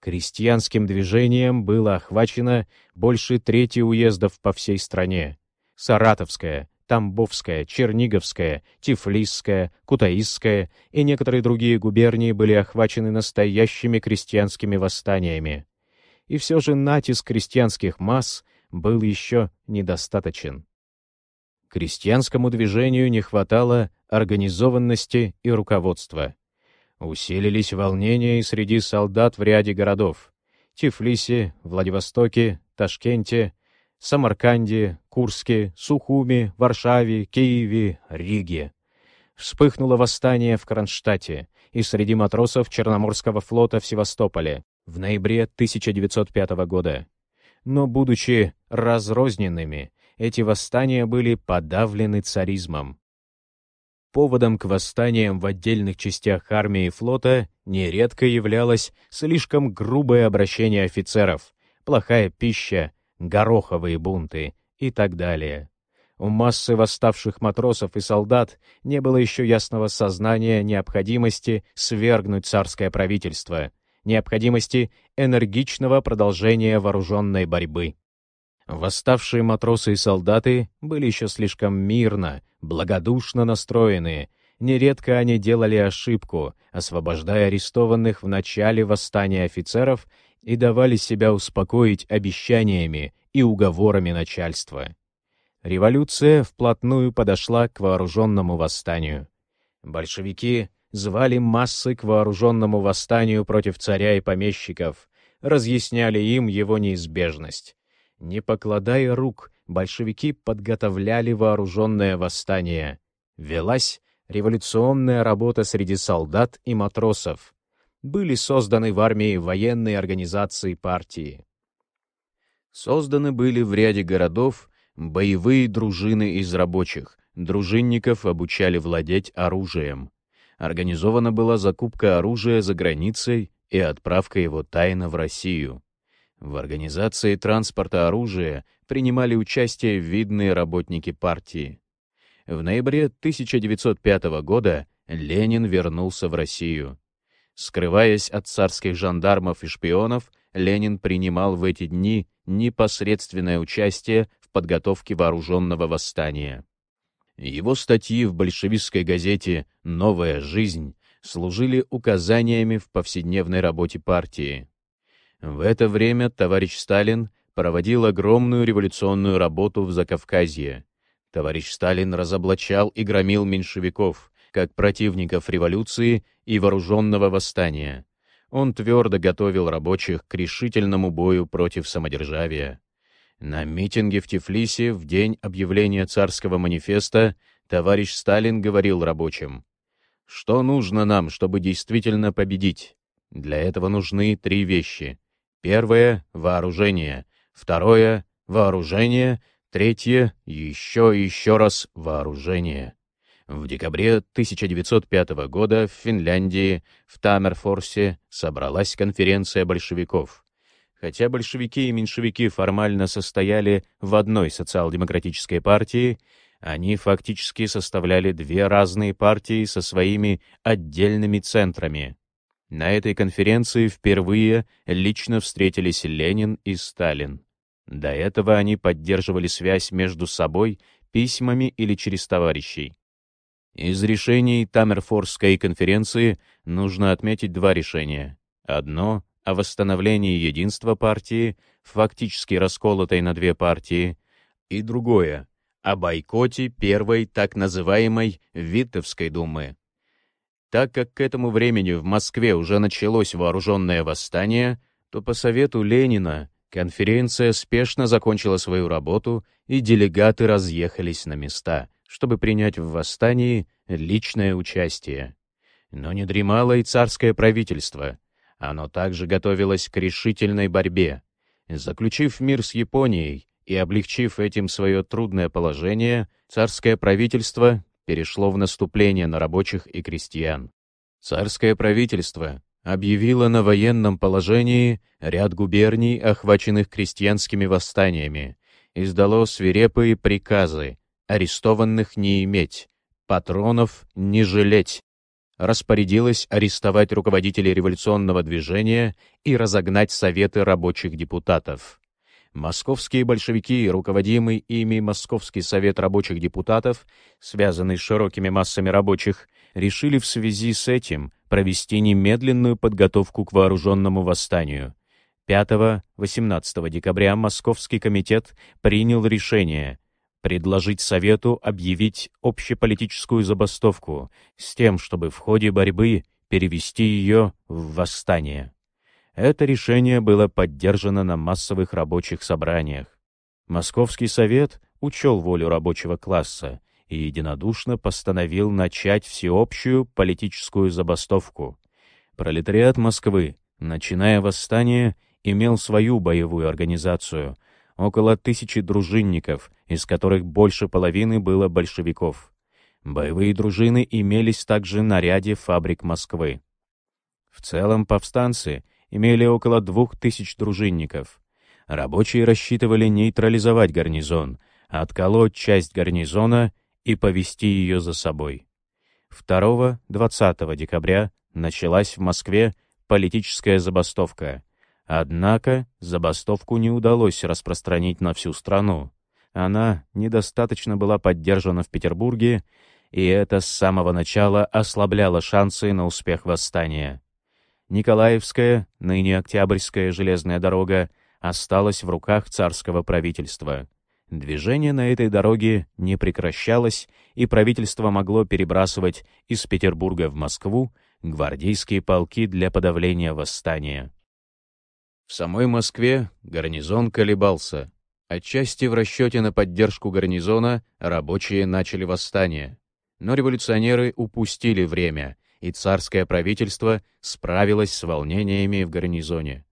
Крестьянским движением было охвачено больше трети уездов по всей стране. Саратовская, Тамбовская, Черниговская, Тифлисская, Кутаисская и некоторые другие губернии были охвачены настоящими крестьянскими восстаниями. И все же натиск крестьянских масс был еще недостаточен. Крестьянскому движению не хватало организованности и руководства. Усилились волнения и среди солдат в ряде городов — Тифлисе, Владивостоке, Ташкенте, Самарканде, Курске, Сухуми, Варшаве, Киеве, Риге. Вспыхнуло восстание в Кронштадте и среди матросов Черноморского флота в Севастополе в ноябре 1905 года. Но, будучи разрозненными, эти восстания были подавлены царизмом. Поводом к восстаниям в отдельных частях армии и флота нередко являлось слишком грубое обращение офицеров, плохая пища, гороховые бунты и так далее. У массы восставших матросов и солдат не было еще ясного сознания необходимости свергнуть царское правительство, необходимости энергичного продолжения вооруженной борьбы. Восставшие матросы и солдаты были еще слишком мирно, благодушно настроены. Нередко они делали ошибку, освобождая арестованных в начале восстания офицеров и давали себя успокоить обещаниями и уговорами начальства. Революция вплотную подошла к вооруженному восстанию. Большевики звали массы к вооруженному восстанию против царя и помещиков, разъясняли им его неизбежность. Не покладая рук, большевики подготовляли вооруженное восстание. Велась революционная работа среди солдат и матросов. Были созданы в армии военные организации партии. Созданы были в ряде городов боевые дружины из рабочих, дружинников обучали владеть оружием. Организована была закупка оружия за границей и отправка его тайно в Россию. В организации транспорта оружия принимали участие видные работники партии. В ноябре 1905 года Ленин вернулся в Россию. Скрываясь от царских жандармов и шпионов, Ленин принимал в эти дни непосредственное участие в подготовке вооруженного восстания. Его статьи в большевистской газете «Новая жизнь» служили указаниями в повседневной работе партии. В это время товарищ Сталин проводил огромную революционную работу в Закавказье. Товарищ Сталин разоблачал и громил меньшевиков, как противников революции и вооруженного восстания. Он твердо готовил рабочих к решительному бою против самодержавия. На митинге в Тифлисе в день объявления царского манифеста товарищ Сталин говорил рабочим, «Что нужно нам, чтобы действительно победить? Для этого нужны три вещи Первое — вооружение. Второе — вооружение. Третье — еще и еще раз вооружение. В декабре 1905 года в Финляндии, в Тамерфорсе, собралась конференция большевиков. Хотя большевики и меньшевики формально состояли в одной социал-демократической партии, они фактически составляли две разные партии со своими отдельными центрами. На этой конференции впервые лично встретились Ленин и Сталин. До этого они поддерживали связь между собой письмами или через товарищей. Из решений Таммерфорской конференции нужно отметить два решения. Одно — о восстановлении единства партии, фактически расколотой на две партии, и другое — о бойкоте первой так называемой Виттовской думы. Так как к этому времени в Москве уже началось вооруженное восстание, то по совету Ленина конференция спешно закончила свою работу, и делегаты разъехались на места, чтобы принять в восстании личное участие. Но не дремало и царское правительство. Оно также готовилось к решительной борьбе. Заключив мир с Японией и облегчив этим свое трудное положение, царское правительство перешло в наступление на рабочих и крестьян. Царское правительство объявило на военном положении ряд губерний, охваченных крестьянскими восстаниями, издало свирепые приказы арестованных не иметь, патронов не жалеть, распорядилась арестовать руководителей революционного движения и разогнать советы рабочих депутатов. Московские большевики, руководимый ими Московский совет рабочих депутатов, связанный с широкими массами рабочих, решили в связи с этим провести немедленную подготовку к вооруженному восстанию. 5-18 декабря Московский комитет принял решение предложить Совету объявить общеполитическую забастовку с тем, чтобы в ходе борьбы перевести ее в восстание. Это решение было поддержано на массовых рабочих собраниях. Московский совет учел волю рабочего класса и единодушно постановил начать всеобщую политическую забастовку. Пролетариат Москвы, начиная восстание, имел свою боевую организацию, около тысячи дружинников, из которых больше половины было большевиков. Боевые дружины имелись также на ряде фабрик Москвы. В целом повстанцы имели около двух тысяч дружинников. Рабочие рассчитывали нейтрализовать гарнизон, отколоть часть гарнизона и повести ее за собой. 2-20 декабря началась в Москве политическая забастовка — Однако забастовку не удалось распространить на всю страну. Она недостаточно была поддержана в Петербурге, и это с самого начала ослабляло шансы на успех восстания. Николаевская, ныне Октябрьская железная дорога, осталась в руках царского правительства. Движение на этой дороге не прекращалось, и правительство могло перебрасывать из Петербурга в Москву гвардейские полки для подавления восстания. В самой Москве гарнизон колебался. Отчасти в расчете на поддержку гарнизона рабочие начали восстание. Но революционеры упустили время, и царское правительство справилось с волнениями в гарнизоне.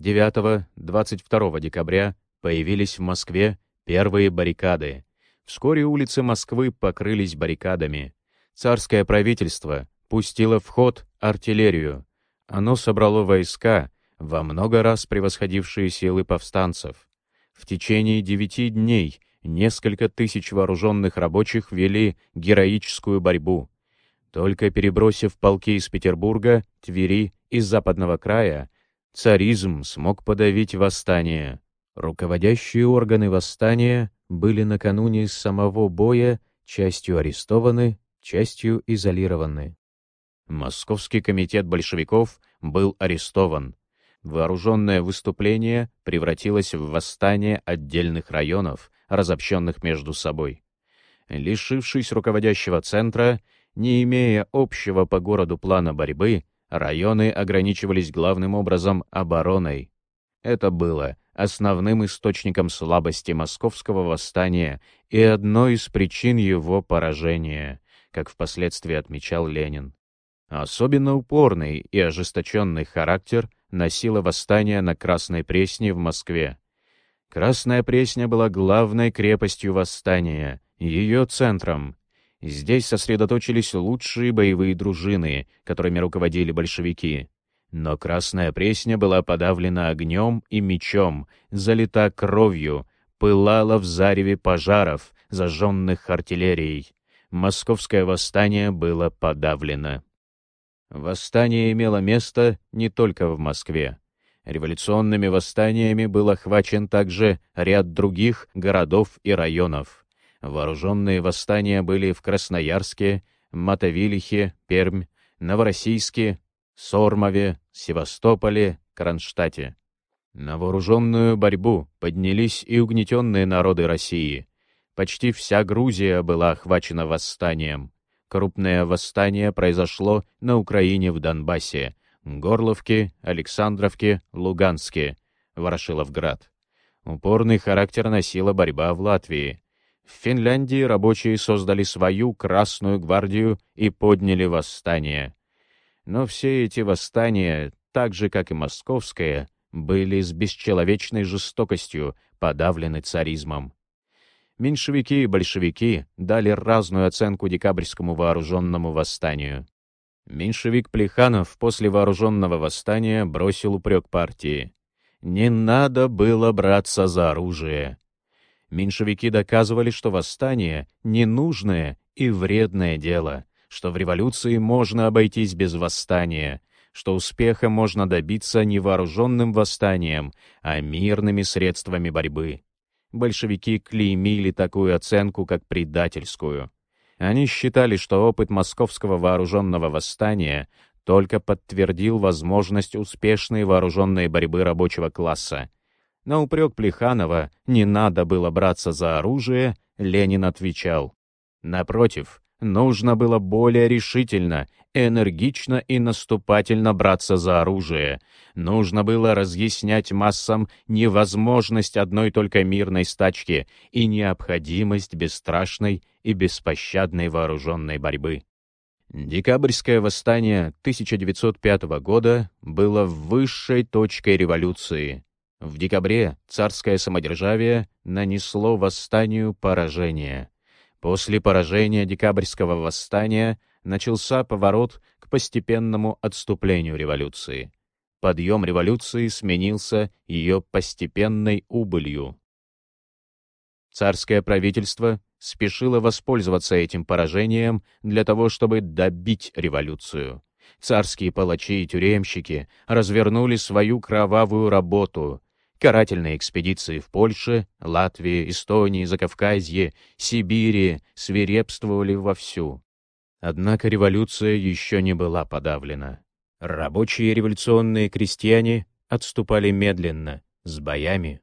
9-22 декабря появились в Москве первые баррикады. Вскоре улицы Москвы покрылись баррикадами. Царское правительство пустило в ход артиллерию. Оно собрало войска, во много раз превосходившие силы повстанцев. В течение девяти дней несколько тысяч вооруженных рабочих вели героическую борьбу. Только перебросив полки из Петербурга, Твери и Западного края, царизм смог подавить восстание. Руководящие органы восстания были накануне самого боя частью арестованы, частью изолированы. Московский комитет большевиков был арестован, Вооруженное выступление превратилось в восстание отдельных районов, разобщенных между собой. Лишившись руководящего центра, не имея общего по городу плана борьбы, районы ограничивались главным образом обороной. Это было основным источником слабости московского восстания и одной из причин его поражения, как впоследствии отмечал Ленин. Особенно упорный и ожесточенный характер – носило восстание на Красной Пресне в Москве. Красная Пресня была главной крепостью восстания, ее центром. Здесь сосредоточились лучшие боевые дружины, которыми руководили большевики. Но Красная Пресня была подавлена огнем и мечом, залита кровью, пылала в зареве пожаров, зажженных артиллерией. Московское восстание было подавлено. Восстание имело место не только в Москве. Революционными восстаниями был охвачен также ряд других городов и районов. Вооруженные восстания были в Красноярске, Мотовилихе, Пермь, Новороссийске, Сормове, Севастополе, Кронштадте. На вооруженную борьбу поднялись и угнетенные народы России. Почти вся Грузия была охвачена восстанием. Крупное восстание произошло на Украине в Донбассе, Горловке, Александровке, Луганске, Ворошиловград. Упорный характер носила борьба в Латвии. В Финляндии рабочие создали свою Красную гвардию и подняли восстание. Но все эти восстания, так же как и московское, были с бесчеловечной жестокостью подавлены царизмом. Меньшевики и большевики дали разную оценку декабрьскому вооруженному восстанию. Меньшевик Плеханов после вооруженного восстания бросил упрек партии. Не надо было браться за оружие. Меньшевики доказывали, что восстание — ненужное и вредное дело, что в революции можно обойтись без восстания, что успеха можно добиться не вооруженным восстанием, а мирными средствами борьбы. Большевики клеймили такую оценку как предательскую. Они считали, что опыт московского вооруженного восстания только подтвердил возможность успешной вооруженной борьбы рабочего класса. На упрек Плеханова «не надо было браться за оружие» Ленин отвечал. Напротив, нужно было более решительно энергично и наступательно браться за оружие. Нужно было разъяснять массам невозможность одной только мирной стачки и необходимость бесстрашной и беспощадной вооруженной борьбы. Декабрьское восстание 1905 года было высшей точкой революции. В декабре царское самодержавие нанесло восстанию поражение. После поражения декабрьского восстания – начался поворот к постепенному отступлению революции. Подъем революции сменился ее постепенной убылью. Царское правительство спешило воспользоваться этим поражением для того, чтобы добить революцию. Царские палачи и тюремщики развернули свою кровавую работу. Карательные экспедиции в Польше, Латвии, Эстонии, Закавказье, Сибири свирепствовали вовсю. Однако революция еще не была подавлена. Рабочие революционные крестьяне отступали медленно, с боями.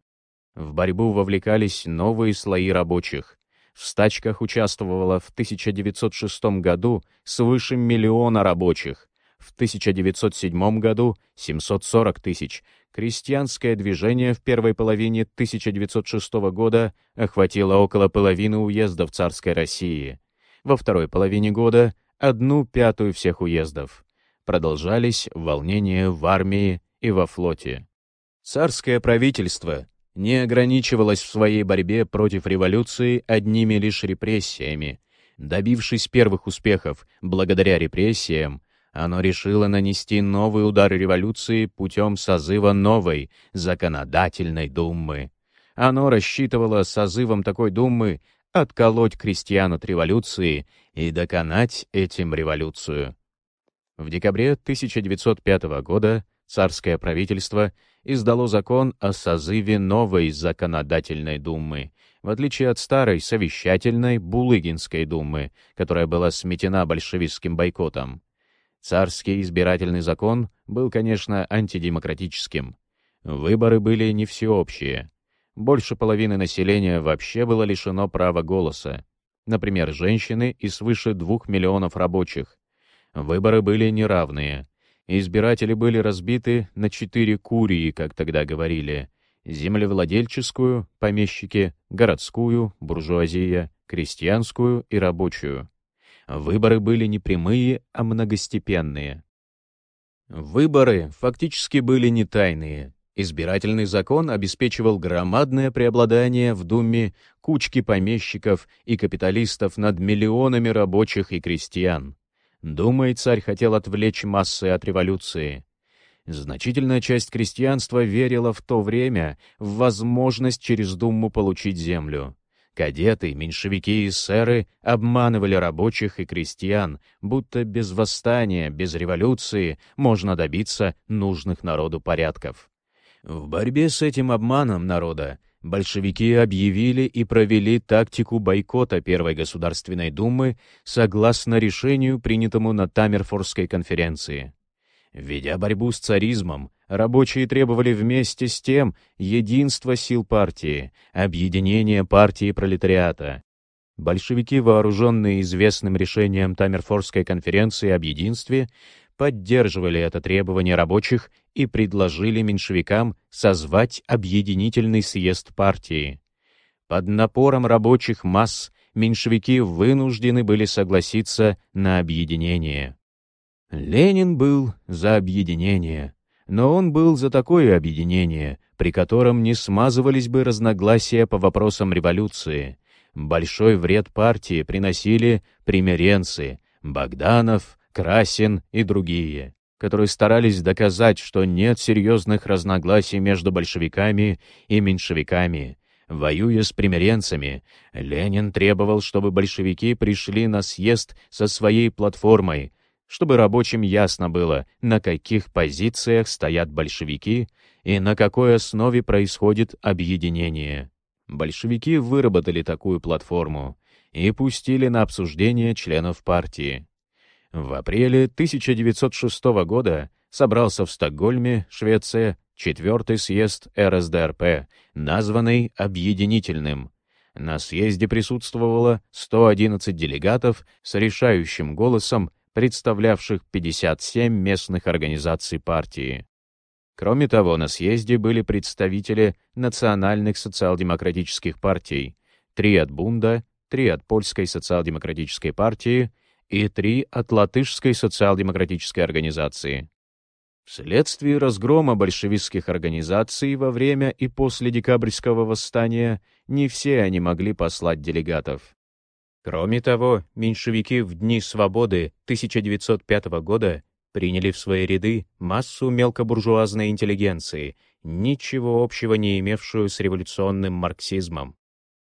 В борьбу вовлекались новые слои рабочих. В стачках участвовало в 1906 году свыше миллиона рабочих, в 1907 году 740 тысяч. Крестьянское движение в первой половине 1906 года охватило около половины уездов царской России во второй половине года одну пятую всех уездов. Продолжались волнения в армии и во флоте. Царское правительство не ограничивалось в своей борьбе против революции одними лишь репрессиями. Добившись первых успехов благодаря репрессиям, оно решило нанести новый удар революции путем созыва новой законодательной думы. Оно рассчитывало созывом такой думы отколоть крестьян от революции и доконать этим революцию. В декабре 1905 года царское правительство издало закон о созыве новой законодательной думы, в отличие от старой совещательной Булыгинской думы, которая была сметена большевистским бойкотом. Царский избирательный закон был, конечно, антидемократическим. Выборы были не всеобщие больше половины населения вообще было лишено права голоса. Например, женщины и свыше двух миллионов рабочих. Выборы были неравные. Избиратели были разбиты на четыре курии, как тогда говорили. Землевладельческую, помещики, городскую, буржуазия, крестьянскую и рабочую. Выборы были не прямые, а многостепенные. Выборы фактически были не тайные. Избирательный закон обеспечивал громадное преобладание в Думе кучки помещиков и капиталистов над миллионами рабочих и крестьян. Думай, царь хотел отвлечь массы от революции. Значительная часть крестьянства верила в то время в возможность через Думу получить землю. Кадеты, меньшевики и сэры обманывали рабочих и крестьян, будто без восстания, без революции можно добиться нужных народу порядков. В борьбе с этим обманом народа большевики объявили и провели тактику бойкота Первой Государственной Думы согласно решению, принятому на Тамерфорской конференции. Ведя борьбу с царизмом, рабочие требовали вместе с тем единства сил партии, объединения партии пролетариата. Большевики, вооруженные известным решением Тамерфорской конференции об единстве, поддерживали это требование рабочих и предложили меньшевикам созвать объединительный съезд партии. Под напором рабочих масс меньшевики вынуждены были согласиться на объединение. Ленин был за объединение, но он был за такое объединение, при котором не смазывались бы разногласия по вопросам революции. Большой вред партии приносили примиренцы Богданов, Красин и другие, которые старались доказать, что нет серьезных разногласий между большевиками и меньшевиками. Воюя с примиренцами, Ленин требовал, чтобы большевики пришли на съезд со своей платформой, чтобы рабочим ясно было, на каких позициях стоят большевики и на какой основе происходит объединение. Большевики выработали такую платформу и пустили на обсуждение членов партии. В апреле 1906 года собрался в Стокгольме, Швеция, четвертый съезд РСДРП, названный «Объединительным». На съезде присутствовало 111 делегатов с решающим голосом, представлявших 57 местных организаций партии. Кроме того, на съезде были представители национальных социал-демократических партий, три от Бунда, три от Польской социал-демократической партии и три от Латышской социал-демократической организации. Вследствие разгрома большевистских организаций во время и после декабрьского восстания не все они могли послать делегатов. Кроме того, меньшевики в Дни свободы 1905 года приняли в свои ряды массу мелкобуржуазной интеллигенции, ничего общего не имевшую с революционным марксизмом.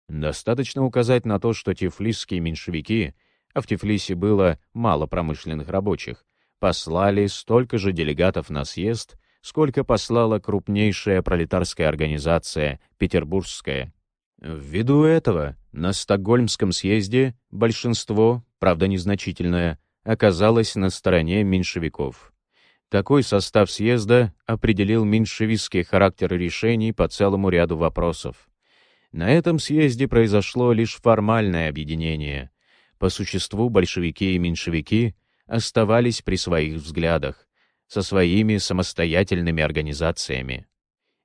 Достаточно указать на то, что тифлисские меньшевики — а в Тифлисе было мало промышленных рабочих, послали столько же делегатов на съезд, сколько послала крупнейшая пролетарская организация Петербургская. Ввиду этого на Стокгольмском съезде большинство, правда незначительное, оказалось на стороне меньшевиков. Такой состав съезда определил меньшевистский характер решений по целому ряду вопросов. На этом съезде произошло лишь формальное объединение, по существу большевики и меньшевики оставались при своих взглядах, со своими самостоятельными организациями.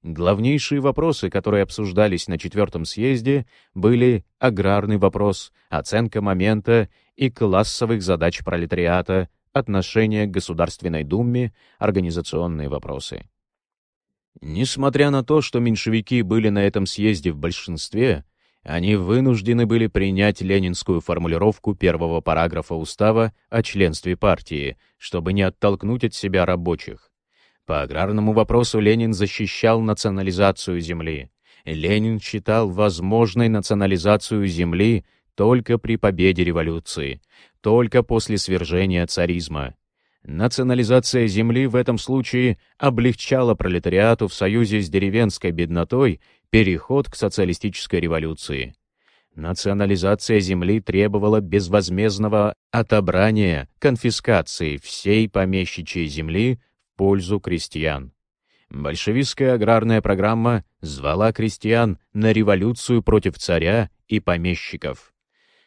Главнейшие вопросы, которые обсуждались на Четвертом съезде, были аграрный вопрос, оценка момента и классовых задач пролетариата, отношение к Государственной Думе, организационные вопросы. Несмотря на то, что меньшевики были на этом съезде в большинстве, они вынуждены были принять ленинскую формулировку первого параграфа устава о членстве партии, чтобы не оттолкнуть от себя рабочих. По аграрному вопросу Ленин защищал национализацию земли. Ленин считал возможной национализацию земли только при победе революции, только после свержения царизма. Национализация земли в этом случае облегчала пролетариату в союзе с деревенской беднотой переход к социалистической революции. Национализация земли требовала безвозмездного отобрания, конфискации всей помещичьей земли пользу крестьян. Большевистская аграрная программа звала крестьян на революцию против царя и помещиков.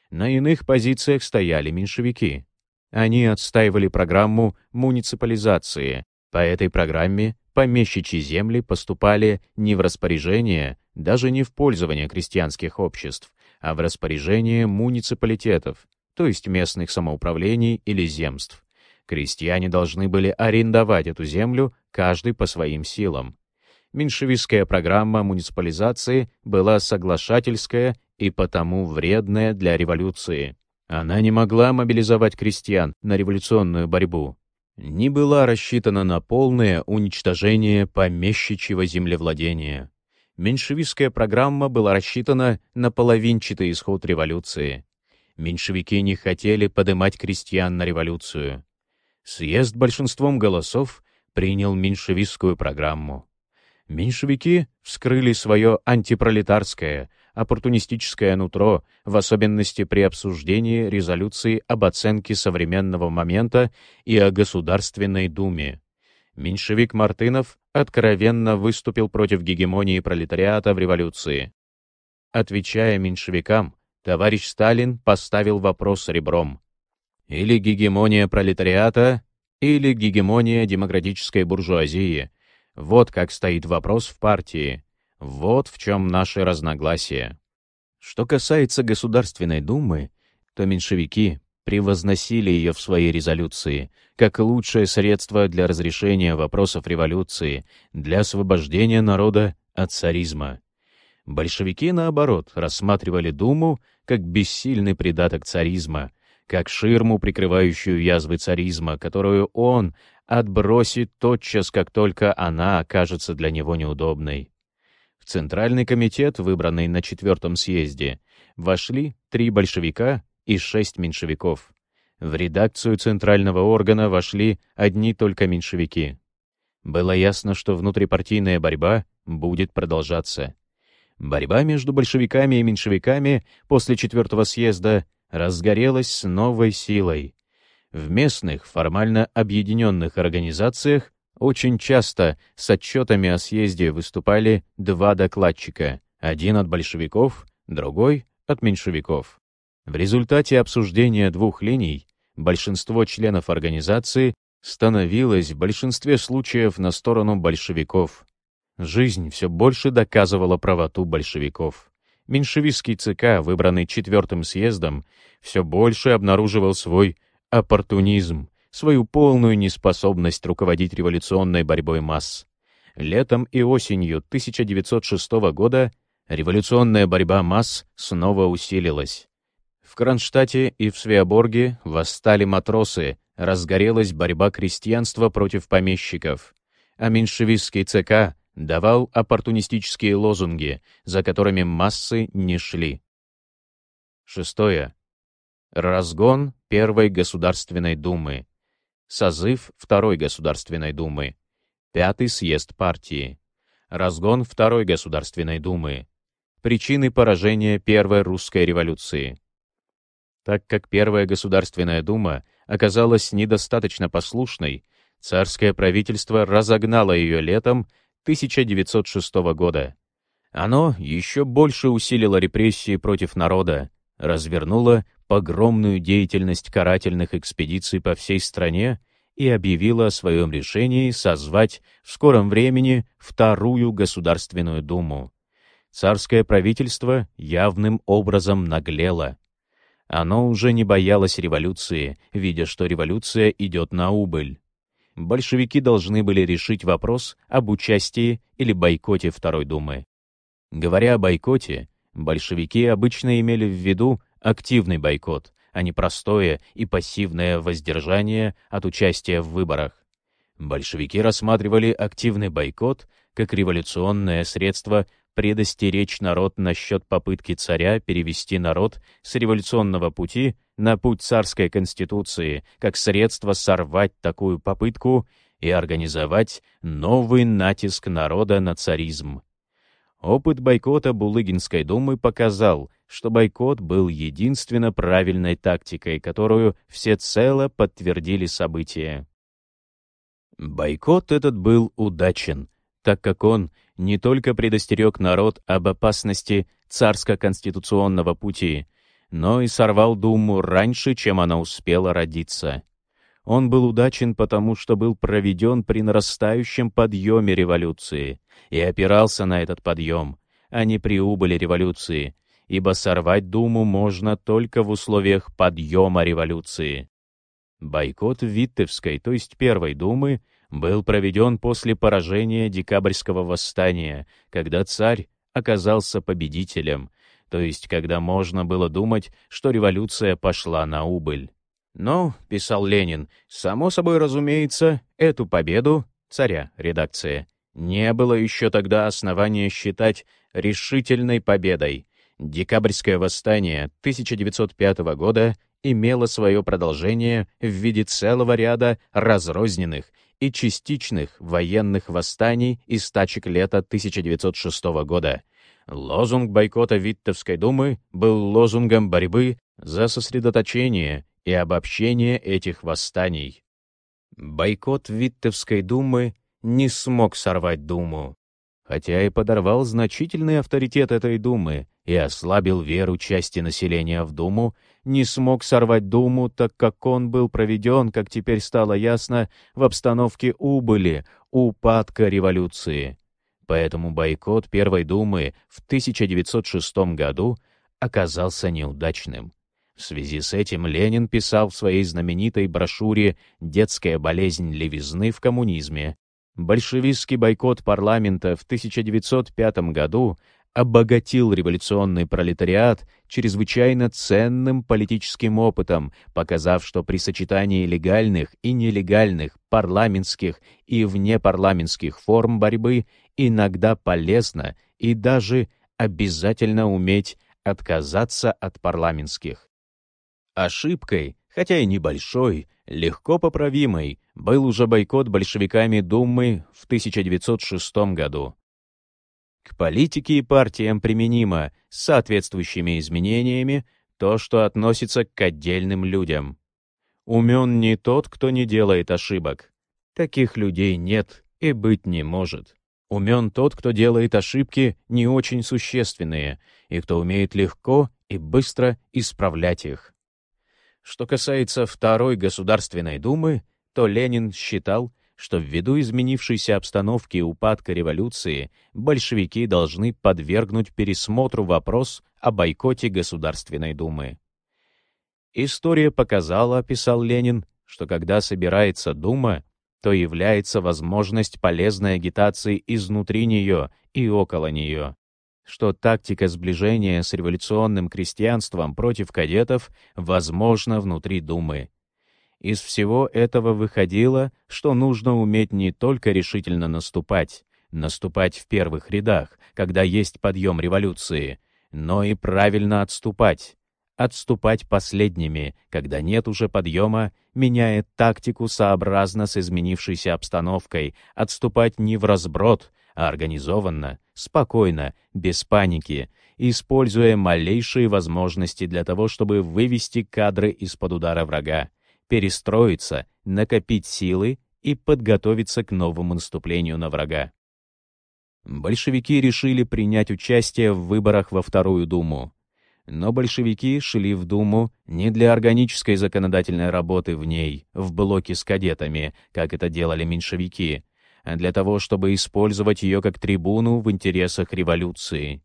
На иных позициях стояли меньшевики. Они отстаивали программу муниципализации. По этой программе помещичьи земли поступали не в распоряжение, даже не в пользование крестьянских обществ, а в распоряжение муниципалитетов, то есть местных самоуправлений или земств. Крестьяне должны были арендовать эту землю, каждый по своим силам. Меньшевистская программа муниципализации была соглашательская и потому вредная для революции. Она не могла мобилизовать крестьян на революционную борьбу, не была рассчитана на полное уничтожение помещичьего землевладения. Меньшевистская программа была рассчитана на половинчатый исход революции. Меньшевики не хотели поднимать крестьян на революцию. Съезд большинством голосов принял меньшевистскую программу. Меньшевики вскрыли свое антипролетарское, оппортунистическое нутро, в особенности при обсуждении резолюции об оценке современного момента и о Государственной Думе. Меньшевик Мартынов откровенно выступил против гегемонии пролетариата в революции. Отвечая меньшевикам, товарищ Сталин поставил вопрос ребром. Или гегемония пролетариата, или гегемония демократической буржуазии. Вот как стоит вопрос в партии. Вот в чем наши разногласия. Что касается Государственной Думы, то меньшевики превозносили ее в своей резолюции как лучшее средство для разрешения вопросов революции, для освобождения народа от царизма. Большевики, наоборот, рассматривали Думу как бессильный придаток царизма, как ширму, прикрывающую язвы царизма, которую он отбросит тотчас, как только она окажется для него неудобной. В Центральный комитет, выбранный на четвертом съезде, вошли три большевика и шесть меньшевиков. В редакцию центрального органа вошли одни только меньшевики. Было ясно, что внутрипартийная борьба будет продолжаться. Борьба между большевиками и меньшевиками после четвертого съезда разгорелась с новой силой. В местных, формально объединенных организациях очень часто с отчетами о съезде выступали два докладчика, один от большевиков, другой от меньшевиков. В результате обсуждения двух линий большинство членов организации становилось в большинстве случаев на сторону большевиков. Жизнь все больше доказывала правоту большевиков. Меньшевистский ЦК, выбранный четвертым съездом, все больше обнаруживал свой оппортунизм, свою полную неспособность руководить революционной борьбой масс. Летом и осенью 1906 года революционная борьба масс снова усилилась. В Кронштадте и в Свеоборге восстали матросы, разгорелась борьба крестьянства против помещиков, а меньшевистский ЦК давал оппортунистические лозунги, за которыми массы не шли. Шестое. Разгон Первой Государственной Думы. Созыв Второй Государственной Думы. Пятый съезд партии. Разгон Второй Государственной Думы. Причины поражения Первой русской революции. Так как Первая Государственная Дума оказалась недостаточно послушной, царское правительство разогнало ее летом 1906 года. Оно еще больше усилило репрессии против народа, развернуло погромную деятельность карательных экспедиций по всей стране и объявила о своем решении созвать в скором времени Вторую Государственную Думу. Царское правительство явным образом наглело. Оно уже не боялось революции, видя, что революция идет на убыль. Большевики должны были решить вопрос об участии или бойкоте Второй Думы. Говоря о бойкоте, большевики обычно имели в виду активный бойкот, а не простое и пассивное воздержание от участия в выборах. Большевики рассматривали активный бойкот как революционное средство предостеречь народ насчет попытки царя перевести народ с революционного пути на путь царской конституции, как средство сорвать такую попытку и организовать новый натиск народа на царизм. Опыт бойкота Булыгинской думы показал, что бойкот был единственно правильной тактикой, которую всецело подтвердили события. Бойкот этот был удачен, так как он не только предостерег народ об опасности царско-конституционного пути, но и сорвал Думу раньше, чем она успела родиться. Он был удачен потому, что был проведен при нарастающем подъеме революции и опирался на этот подъем, а не при убыли революции, ибо сорвать Думу можно только в условиях подъема революции. Бойкот Виттевской, то есть Первой Думы, был проведен после поражения декабрьского восстания, когда царь оказался победителем, то есть когда можно было думать, что революция пошла на убыль. Но, писал Ленин, само собой разумеется, эту победу, царя, редакция, не было еще тогда основания считать решительной победой. Декабрьское восстание 1905 года имело свое продолжение в виде целого ряда разрозненных и частичных военных восстаний и стачек лета 1906 года. Лозунг бойкота Виттовской думы был лозунгом борьбы за сосредоточение и обобщение этих восстаний. Бойкот Виттовской думы не смог сорвать думу, хотя и подорвал значительный авторитет этой думы и ослабил веру части населения в думу, не смог сорвать думу, так как он был проведен, как теперь стало ясно, в обстановке убыли, упадка революции. Поэтому бойкот Первой думы в 1906 году оказался неудачным. В связи с этим Ленин писал в своей знаменитой брошюре «Детская болезнь левизны в коммунизме». Большевистский бойкот парламента в 1905 году обогатил революционный пролетариат чрезвычайно ценным политическим опытом, показав, что при сочетании легальных и нелегальных парламентских и внепарламентских форм борьбы иногда полезно и даже обязательно уметь отказаться от парламентских. Ошибкой, хотя и небольшой, легко поправимой, был уже бойкот большевиками Думы в 1906 году. К политике и партиям применимо с соответствующими изменениями то, что относится к отдельным людям. Умен не тот, кто не делает ошибок. Таких людей нет и быть не может. Умен тот, кто делает ошибки не очень существенные, и кто умеет легко и быстро исправлять их. Что касается Второй Государственной Думы, то Ленин считал, что ввиду изменившейся обстановки и упадка революции большевики должны подвергнуть пересмотру вопрос о бойкоте Государственной Думы. История показала, писал Ленин, что когда собирается Дума, то является возможность полезной агитации изнутри нее и около нее, что тактика сближения с революционным крестьянством против кадетов возможна внутри Думы, из всего этого выходило, что нужно уметь не только решительно наступать, наступать в первых рядах, когда есть подъем революции, но и правильно отступать, отступать последними, когда нет уже подъема, меняя тактику сообразно с изменившейся обстановкой, отступать не в разброд, а организованно, спокойно, без паники, используя малейшие возможности для того, чтобы вывести кадры из-под удара врага, перестроиться, накопить силы и подготовиться к новому наступлению на врага. Большевики решили принять участие в выборах во Вторую Думу. Но большевики шли в Думу не для органической законодательной работы в ней, в блоке с кадетами, как это делали меньшевики, а для того, чтобы использовать ее как трибуну в интересах революции.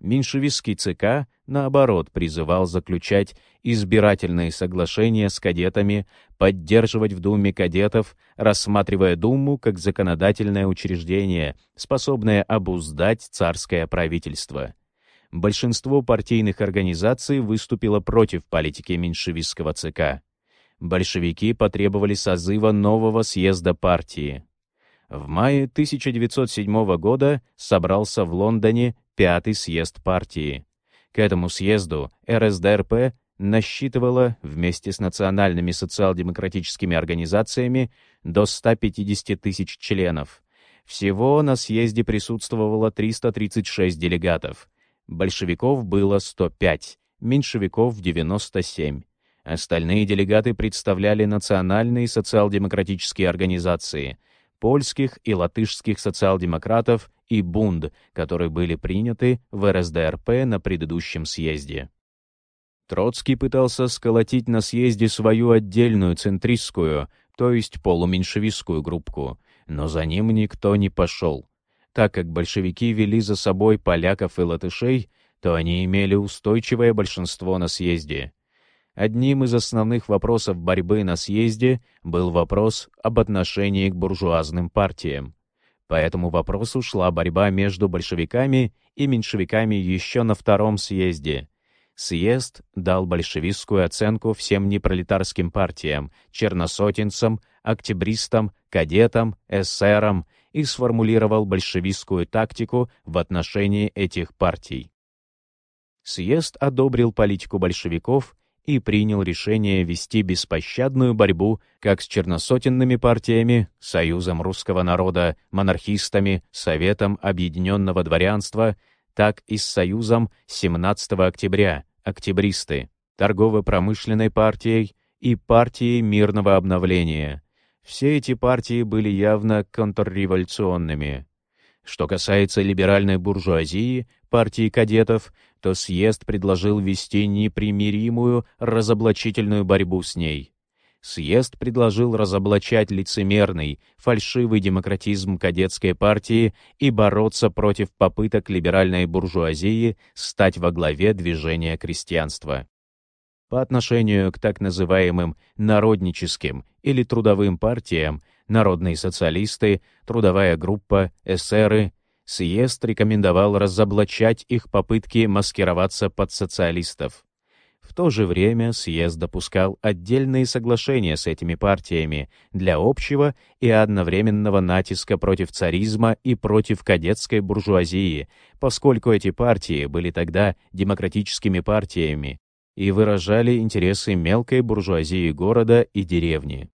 Меньшевистский ЦК, наоборот, призывал заключать избирательные соглашения с кадетами, поддерживать в Думе кадетов, рассматривая Думу как законодательное учреждение, способное обуздать царское правительство. Большинство партийных организаций выступило против политики меньшевистского ЦК. Большевики потребовали созыва нового съезда партии. В мае 1907 года собрался в Лондоне пятый съезд партии. К этому съезду РСДРП насчитывала вместе с национальными социал-демократическими организациями до 150 тысяч членов. Всего на съезде присутствовало 336 делегатов. Большевиков было 105, меньшевиков — 97. Остальные делегаты представляли национальные социал-демократические организации — польских и латышских социал-демократов и Бунд, которые были приняты в РСДРП на предыдущем съезде. Троцкий пытался сколотить на съезде свою отдельную центристскую, то есть полуменьшевистскую группку, но за ним никто не пошел. Так как большевики вели за собой поляков и латышей, то они имели устойчивое большинство на съезде. Одним из основных вопросов борьбы на съезде был вопрос об отношении к буржуазным партиям. По этому вопросу шла борьба между большевиками и меньшевиками еще на втором съезде. Съезд дал большевистскую оценку всем непролетарским партиям, черносотенцам, октябристам, кадетам, эсерам и сформулировал большевистскую тактику в отношении этих партий. Съезд одобрил политику большевиков и принял решение вести беспощадную борьбу как с черносотенными партиями, Союзом русского народа, монархистами, Советом объединенного дворянства, так и с Союзом 17 октября, октябристы, торгово-промышленной партией и партией мирного обновления. Все эти партии были явно контрреволюционными. Что касается либеральной буржуазии, партии кадетов, то съезд предложил вести непримиримую разоблачительную борьбу с ней. Съезд предложил разоблачать лицемерный, фальшивый демократизм кадетской партии и бороться против попыток либеральной буржуазии стать во главе движения крестьянства. По отношению к так называемым народническим или трудовым партиям народные социалисты, трудовая группа, эсеры, съезд рекомендовал разоблачать их попытки маскироваться под социалистов. В то же время съезд допускал отдельные соглашения с этими партиями для общего и одновременного натиска против царизма и против кадетской буржуазии, поскольку эти партии были тогда демократическими партиями и выражали интересы мелкой буржуазии города и деревни.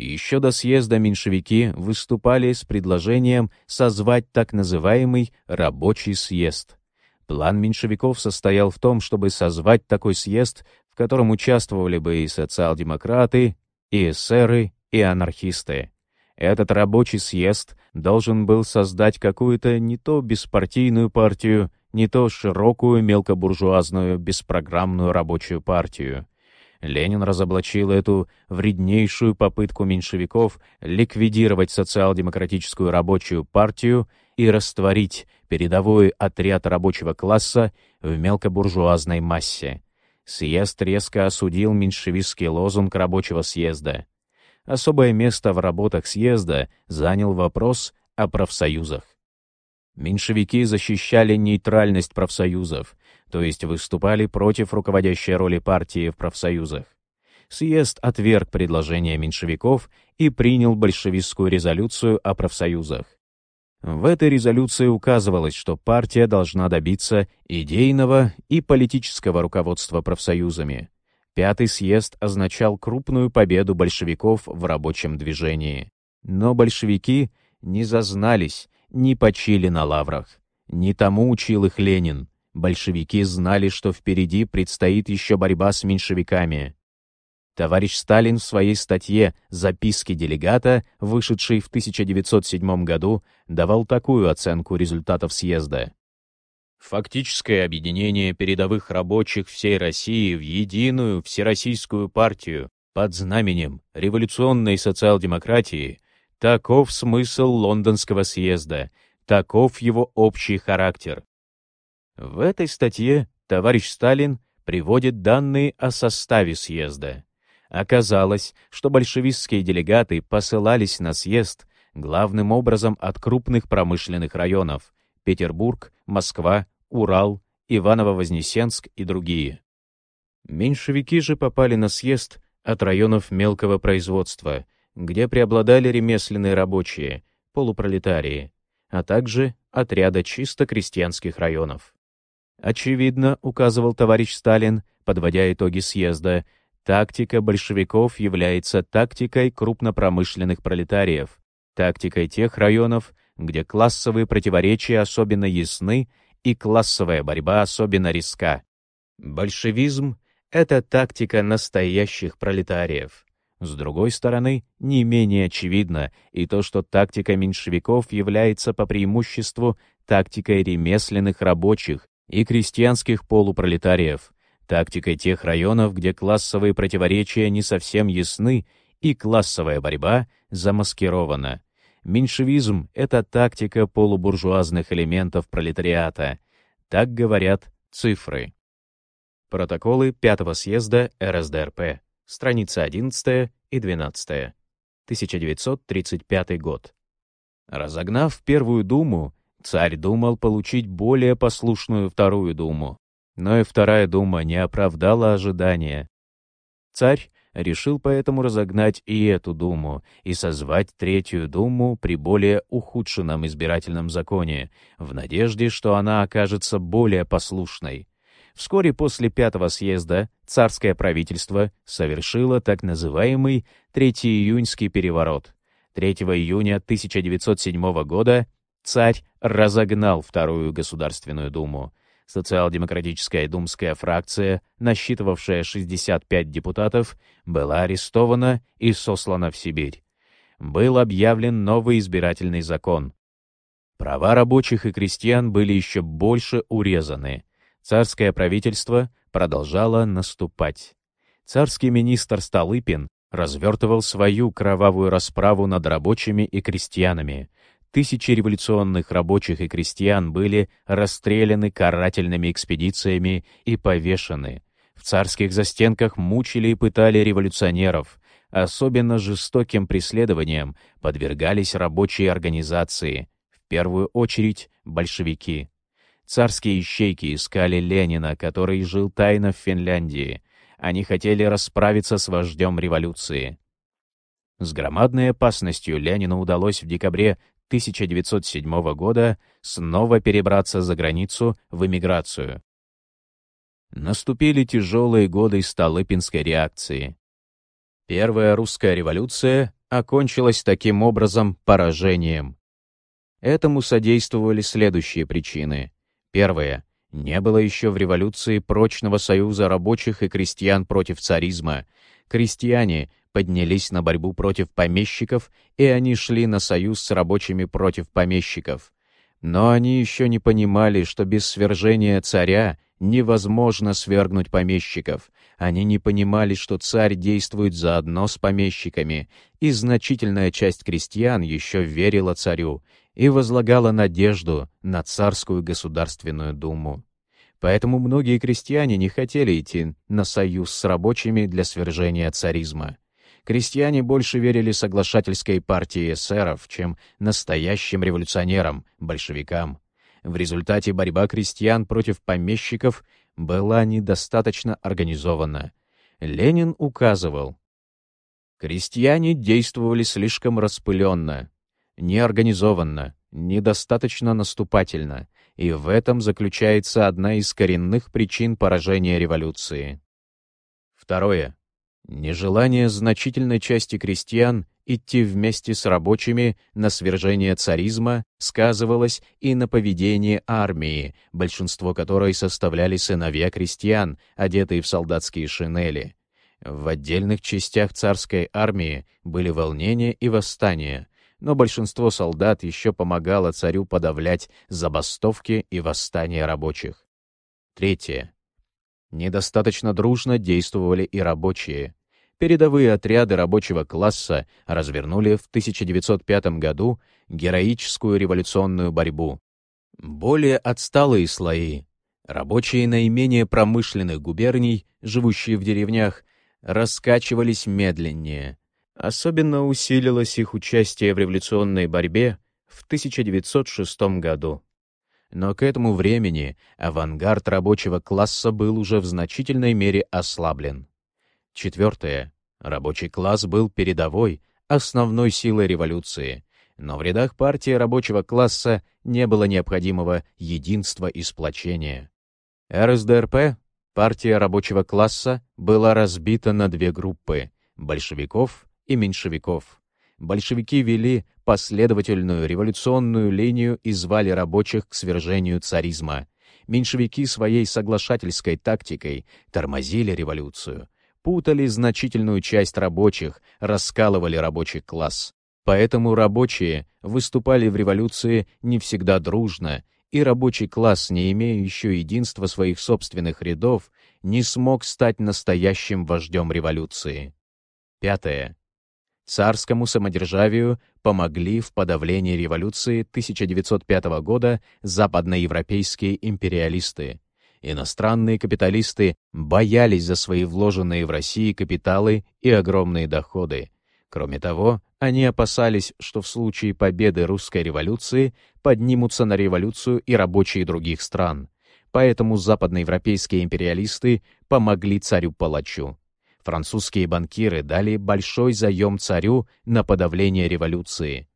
Еще до съезда меньшевики выступали с предложением созвать так называемый «рабочий съезд». План меньшевиков состоял в том, чтобы созвать такой съезд, в котором участвовали бы и социал-демократы, и эсеры, и анархисты. Этот рабочий съезд должен был создать какую-то не то беспартийную партию, не то широкую мелкобуржуазную беспрограммную рабочую партию. Ленин разоблачил эту вреднейшую попытку меньшевиков ликвидировать социал-демократическую рабочую партию и растворить передовой отряд рабочего класса в мелкобуржуазной массе. Съезд резко осудил меньшевистский лозунг рабочего съезда. Особое место в работах съезда занял вопрос о профсоюзах. Меньшевики защищали нейтральность профсоюзов, то есть выступали против руководящей роли партии в профсоюзах. Съезд отверг предложение меньшевиков и принял большевистскую резолюцию о профсоюзах. В этой резолюции указывалось, что партия должна добиться идейного и политического руководства профсоюзами. Пятый съезд означал крупную победу большевиков в рабочем движении. Но большевики не зазнались, не почили на лаврах. Не тому учил их Ленин. Большевики знали, что впереди предстоит еще борьба с меньшевиками. Товарищ Сталин в своей статье «Записки делегата», вышедшей в 1907 году, давал такую оценку результатов съезда. Фактическое объединение передовых рабочих всей России в единую всероссийскую партию под знаменем революционной социал-демократии – таков смысл Лондонского съезда, таков его общий характер. В этой статье товарищ Сталин приводит данные о составе съезда. Оказалось, что большевистские делегаты посылались на съезд главным образом от крупных промышленных районов — Петербург, Москва, Урал, Иваново-Вознесенск и другие. Меньшевики же попали на съезд от районов мелкого производства, где преобладали ремесленные рабочие, полупролетарии, а также отряда чисто крестьянских районов. Очевидно, указывал товарищ Сталин, подводя итоги съезда, тактика большевиков является тактикой крупнопромышленных пролетариев, тактикой тех районов, где классовые противоречия особенно ясны и классовая борьба особенно риска. Большевизм — это тактика настоящих пролетариев. С другой стороны, не менее очевидно и то, что тактика меньшевиков является по преимуществу тактикой ремесленных рабочих, и крестьянских полупролетариев, тактикой тех районов, где классовые противоречия не совсем ясны и классовая борьба замаскирована. Меньшевизм — это тактика полубуржуазных элементов пролетариата. Так говорят цифры. Протоколы Пятого съезда РСДРП. Страница 11 и 12. 1935 год. Разогнав Первую Думу, Царь думал получить более послушную Вторую Думу, но и Вторая Дума не оправдала ожидания. Царь решил поэтому разогнать и эту Думу и созвать Третью Думу при более ухудшенном избирательном законе, в надежде, что она окажется более послушной. Вскоре после пятого съезда царское правительство совершило так называемый Третьеиюньский переворот. 3 июня 1907 года царь разогнал Вторую Государственную Думу. Социал-демократическая думская фракция, насчитывавшая 65 депутатов, была арестована и сослана в Сибирь. Был объявлен новый избирательный закон. Права рабочих и крестьян были еще больше урезаны. Царское правительство продолжало наступать. Царский министр Столыпин развертывал свою кровавую расправу над рабочими и крестьянами. Тысячи революционных рабочих и крестьян были расстреляны карательными экспедициями и повешены. В царских застенках мучили и пытали революционеров. Особенно жестоким преследованием подвергались рабочие организации, в первую очередь большевики. Царские ищейки искали Ленина, который жил тайно в Финляндии. Они хотели расправиться с вождем революции. С громадной опасностью Ленину удалось в декабре 1907 года снова перебраться за границу в эмиграцию. Наступили тяжелые годы Столыпинской реакции. Первая русская революция окончилась таким образом поражением. Этому содействовали следующие причины. Первое. Не было еще в революции прочного союза рабочих и крестьян против царизма. Крестьяне поднялись на борьбу против помещиков, и они шли на союз с рабочими против помещиков. Но они еще не понимали, что без свержения царя невозможно свергнуть помещиков. Они не понимали, что царь действует заодно с помещиками, и значительная часть крестьян еще верила царю, и возлагала надежду на царскую Государственную Думу. Поэтому многие крестьяне не хотели идти на союз с рабочими для свержения царизма. Крестьяне больше верили соглашательской партии эсеров, чем настоящим революционерам, большевикам. В результате борьба крестьян против помещиков была недостаточно организована. Ленин указывал, крестьяне действовали слишком распыленно, неорганизованно, недостаточно наступательно, и в этом заключается одна из коренных причин поражения революции. Второе. Нежелание значительной части крестьян идти вместе с рабочими на свержение царизма сказывалось и на поведении армии, большинство которой составляли сыновья крестьян, одетые в солдатские шинели. В отдельных частях царской армии были волнения и восстания, но большинство солдат еще помогало царю подавлять забастовки и восстания рабочих. Третье. Недостаточно дружно действовали и рабочие. Передовые отряды рабочего класса развернули в 1905 году героическую революционную борьбу. Более отсталые слои, рабочие наименее промышленных губерний, живущие в деревнях, раскачивались медленнее, Особенно усилилось их участие в революционной борьбе в 1906 году. Но к этому времени авангард рабочего класса был уже в значительной мере ослаблен. Четвертое. Рабочий класс был передовой, основной силой революции, но в рядах партии рабочего класса не было необходимого единства и сплочения. РСДРП, партия рабочего класса, была разбита на две группы — большевиков и меньшевиков. Большевики вели последовательную революционную линию и звали рабочих к свержению царизма. Меньшевики своей соглашательской тактикой тормозили революцию, путали значительную часть рабочих, раскалывали рабочий класс. Поэтому рабочие выступали в революции не всегда дружно, и рабочий класс, не имея еще единства своих собственных рядов, не смог стать настоящим вождем революции. Пятое царскому самодержавию помогли в подавлении революции 1905 года западноевропейские империалисты. Иностранные капиталисты боялись за свои вложенные в России капиталы и огромные доходы. Кроме того, они опасались, что в случае победы русской революции поднимутся на революцию и рабочие других стран. Поэтому западноевропейские империалисты помогли царю-палачу. Французские банкиры дали большой заем царю на подавление революции.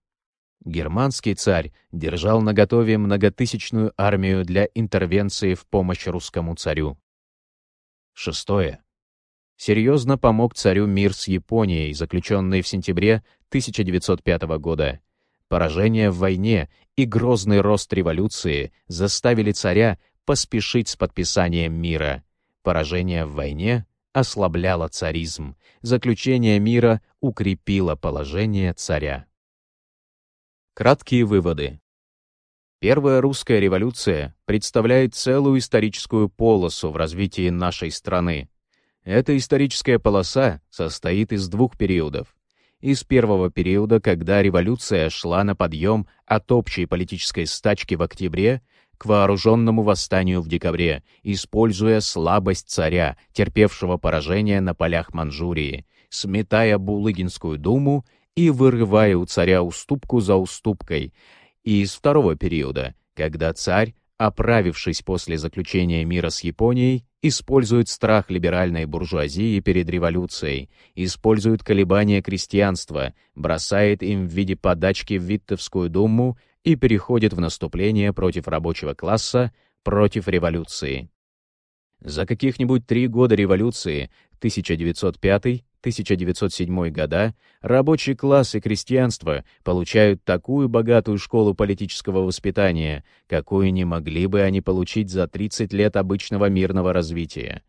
Германский царь держал наготове многотысячную армию для интервенции в помощь русскому царю. Шестое. Серьезно помог царю мир с Японией, заключенный в сентябре 1905 года. Поражение в войне и грозный рост революции заставили царя поспешить с подписанием мира. Поражение в войне ослабляло царизм, заключение мира укрепило положение царя. Краткие выводы. Первая русская революция представляет целую историческую полосу в развитии нашей страны. Эта историческая полоса состоит из двух периодов. Из первого периода, когда революция шла на подъем от общей политической стачки в октябре к вооруженному восстанию в декабре, используя слабость царя, терпевшего поражение на полях Манчжурии, сметая Булыгинскую думу и вырывая у царя уступку за уступкой, и из второго периода, когда царь, оправившись после заключения мира с Японией, использует страх либеральной буржуазии перед революцией, использует колебания крестьянства, бросает им в виде подачки в Виттовскую думу и переходит в наступление против рабочего класса, против революции. За каких-нибудь три года революции 1905-1907 года рабочий класс и крестьянство получают такую богатую школу политического воспитания, какую не могли бы они получить за 30 лет обычного мирного развития.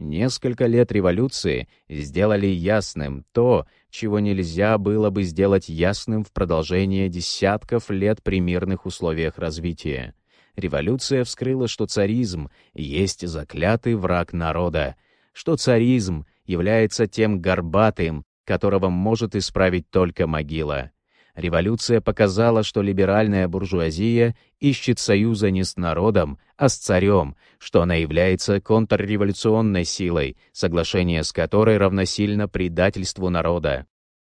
Несколько лет революции сделали ясным то, чего нельзя было бы сделать ясным в продолжение десятков лет при мирных условиях развития. Революция вскрыла, что царизм есть заклятый враг народа, что царизм является тем горбатым, которого может исправить только могила. Революция показала, что либеральная буржуазия ищет союза не с народом, а с царем, что она является контрреволюционной силой, соглашение с которой равносильно предательству народа.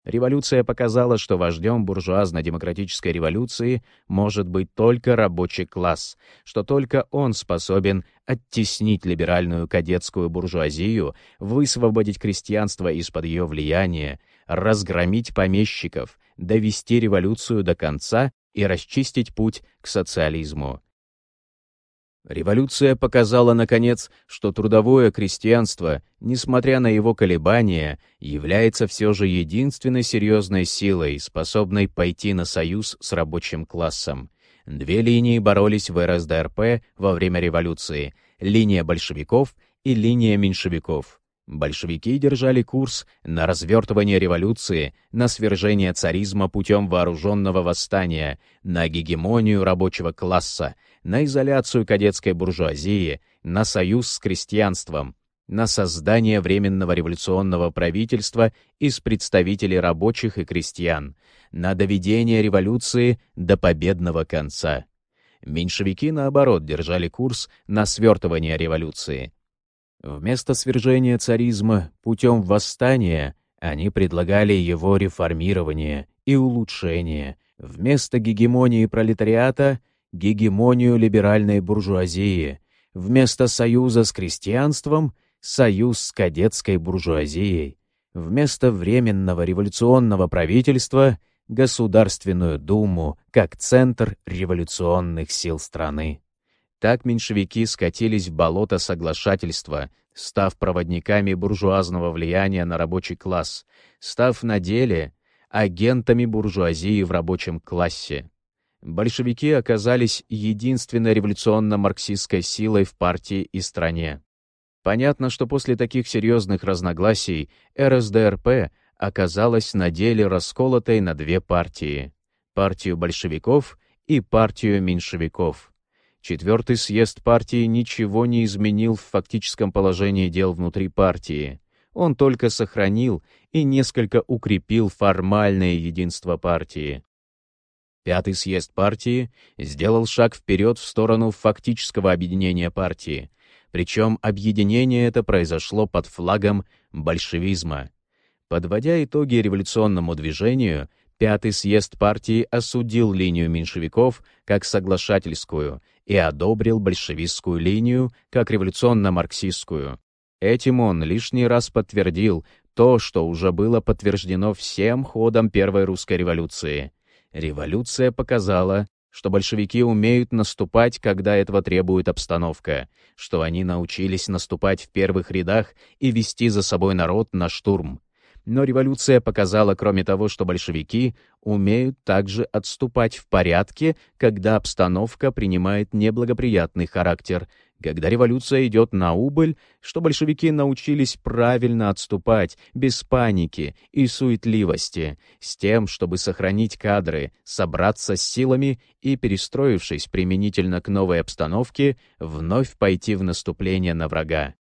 Революция показала, что вождем буржуазно-демократической революции может быть только рабочий класс, что только он способен оттеснить либеральную кадетскую буржуазию, высвободить крестьянство из-под ее влияния, разгромить помещиков, довести революцию до конца и расчистить путь к социализму. Революция показала, наконец, что трудовое крестьянство, несмотря на его колебания, является все же единственной серьезной силой, способной пойти на союз с рабочим классом. Две линии боролись в РСДРП во время революции — линия большевиков и линия меньшевиков. Большевики держали курс на развертывание революции, на свержение царизма путем вооруженного восстания, на гегемонию рабочего класса — на изоляцию кадетской буржуазии, на союз с крестьянством, на создание Временного революционного правительства из представителей рабочих и крестьян, на доведение революции до победного конца. Меньшевики, наоборот, держали курс на свертывание революции. Вместо свержения царизма путем восстания они предлагали его реформирование и улучшение. Вместо гегемонии пролетариата гегемонию либеральной буржуазии, вместо союза с крестьянством — союз с кадетской буржуазией, вместо Временного революционного правительства — Государственную Думу как центр революционных сил страны. Так меньшевики скатились в болото соглашательства, став проводниками буржуазного влияния на рабочий класс, став на деле агентами буржуазии в рабочем классе большевики оказались единственной революционно-марксистской силой в партии и стране. Понятно, что после таких серьезных разногласий РСДРП оказалась на деле расколотой на две партии — партию большевиков и партию меньшевиков. Четвертый съезд партии ничего не изменил в фактическом положении дел внутри партии. Он только сохранил и несколько укрепил формальное единство партии. Пятый съезд партии сделал шаг вперед в сторону фактического объединения партии, причем объединение это произошло под флагом большевизма. Подводя итоги революционному движению, Пятый съезд партии осудил линию меньшевиков как соглашательскую и одобрил большевистскую линию как революционно-марксистскую. Этим он лишний раз подтвердил то, что уже было подтверждено всем ходом Первой русской революции — Революция показала, что большевики умеют наступать, когда этого требует обстановка, что они научились наступать в первых рядах и вести за собой народ на штурм. Но революция показала, кроме того, что большевики умеют также отступать в порядке, когда обстановка принимает неблагоприятный характер, когда революция идет на убыль, что большевики научились правильно отступать, без паники и суетливости, с тем, чтобы сохранить кадры, собраться с силами и, перестроившись применительно к новой обстановке, вновь пойти в наступление на врага.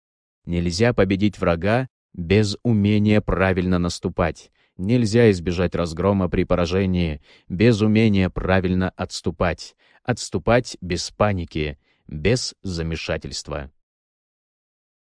Нельзя победить врага без умения правильно наступать. Нельзя избежать разгрома при поражении без умения правильно отступать. Отступать без паники, без замешательства.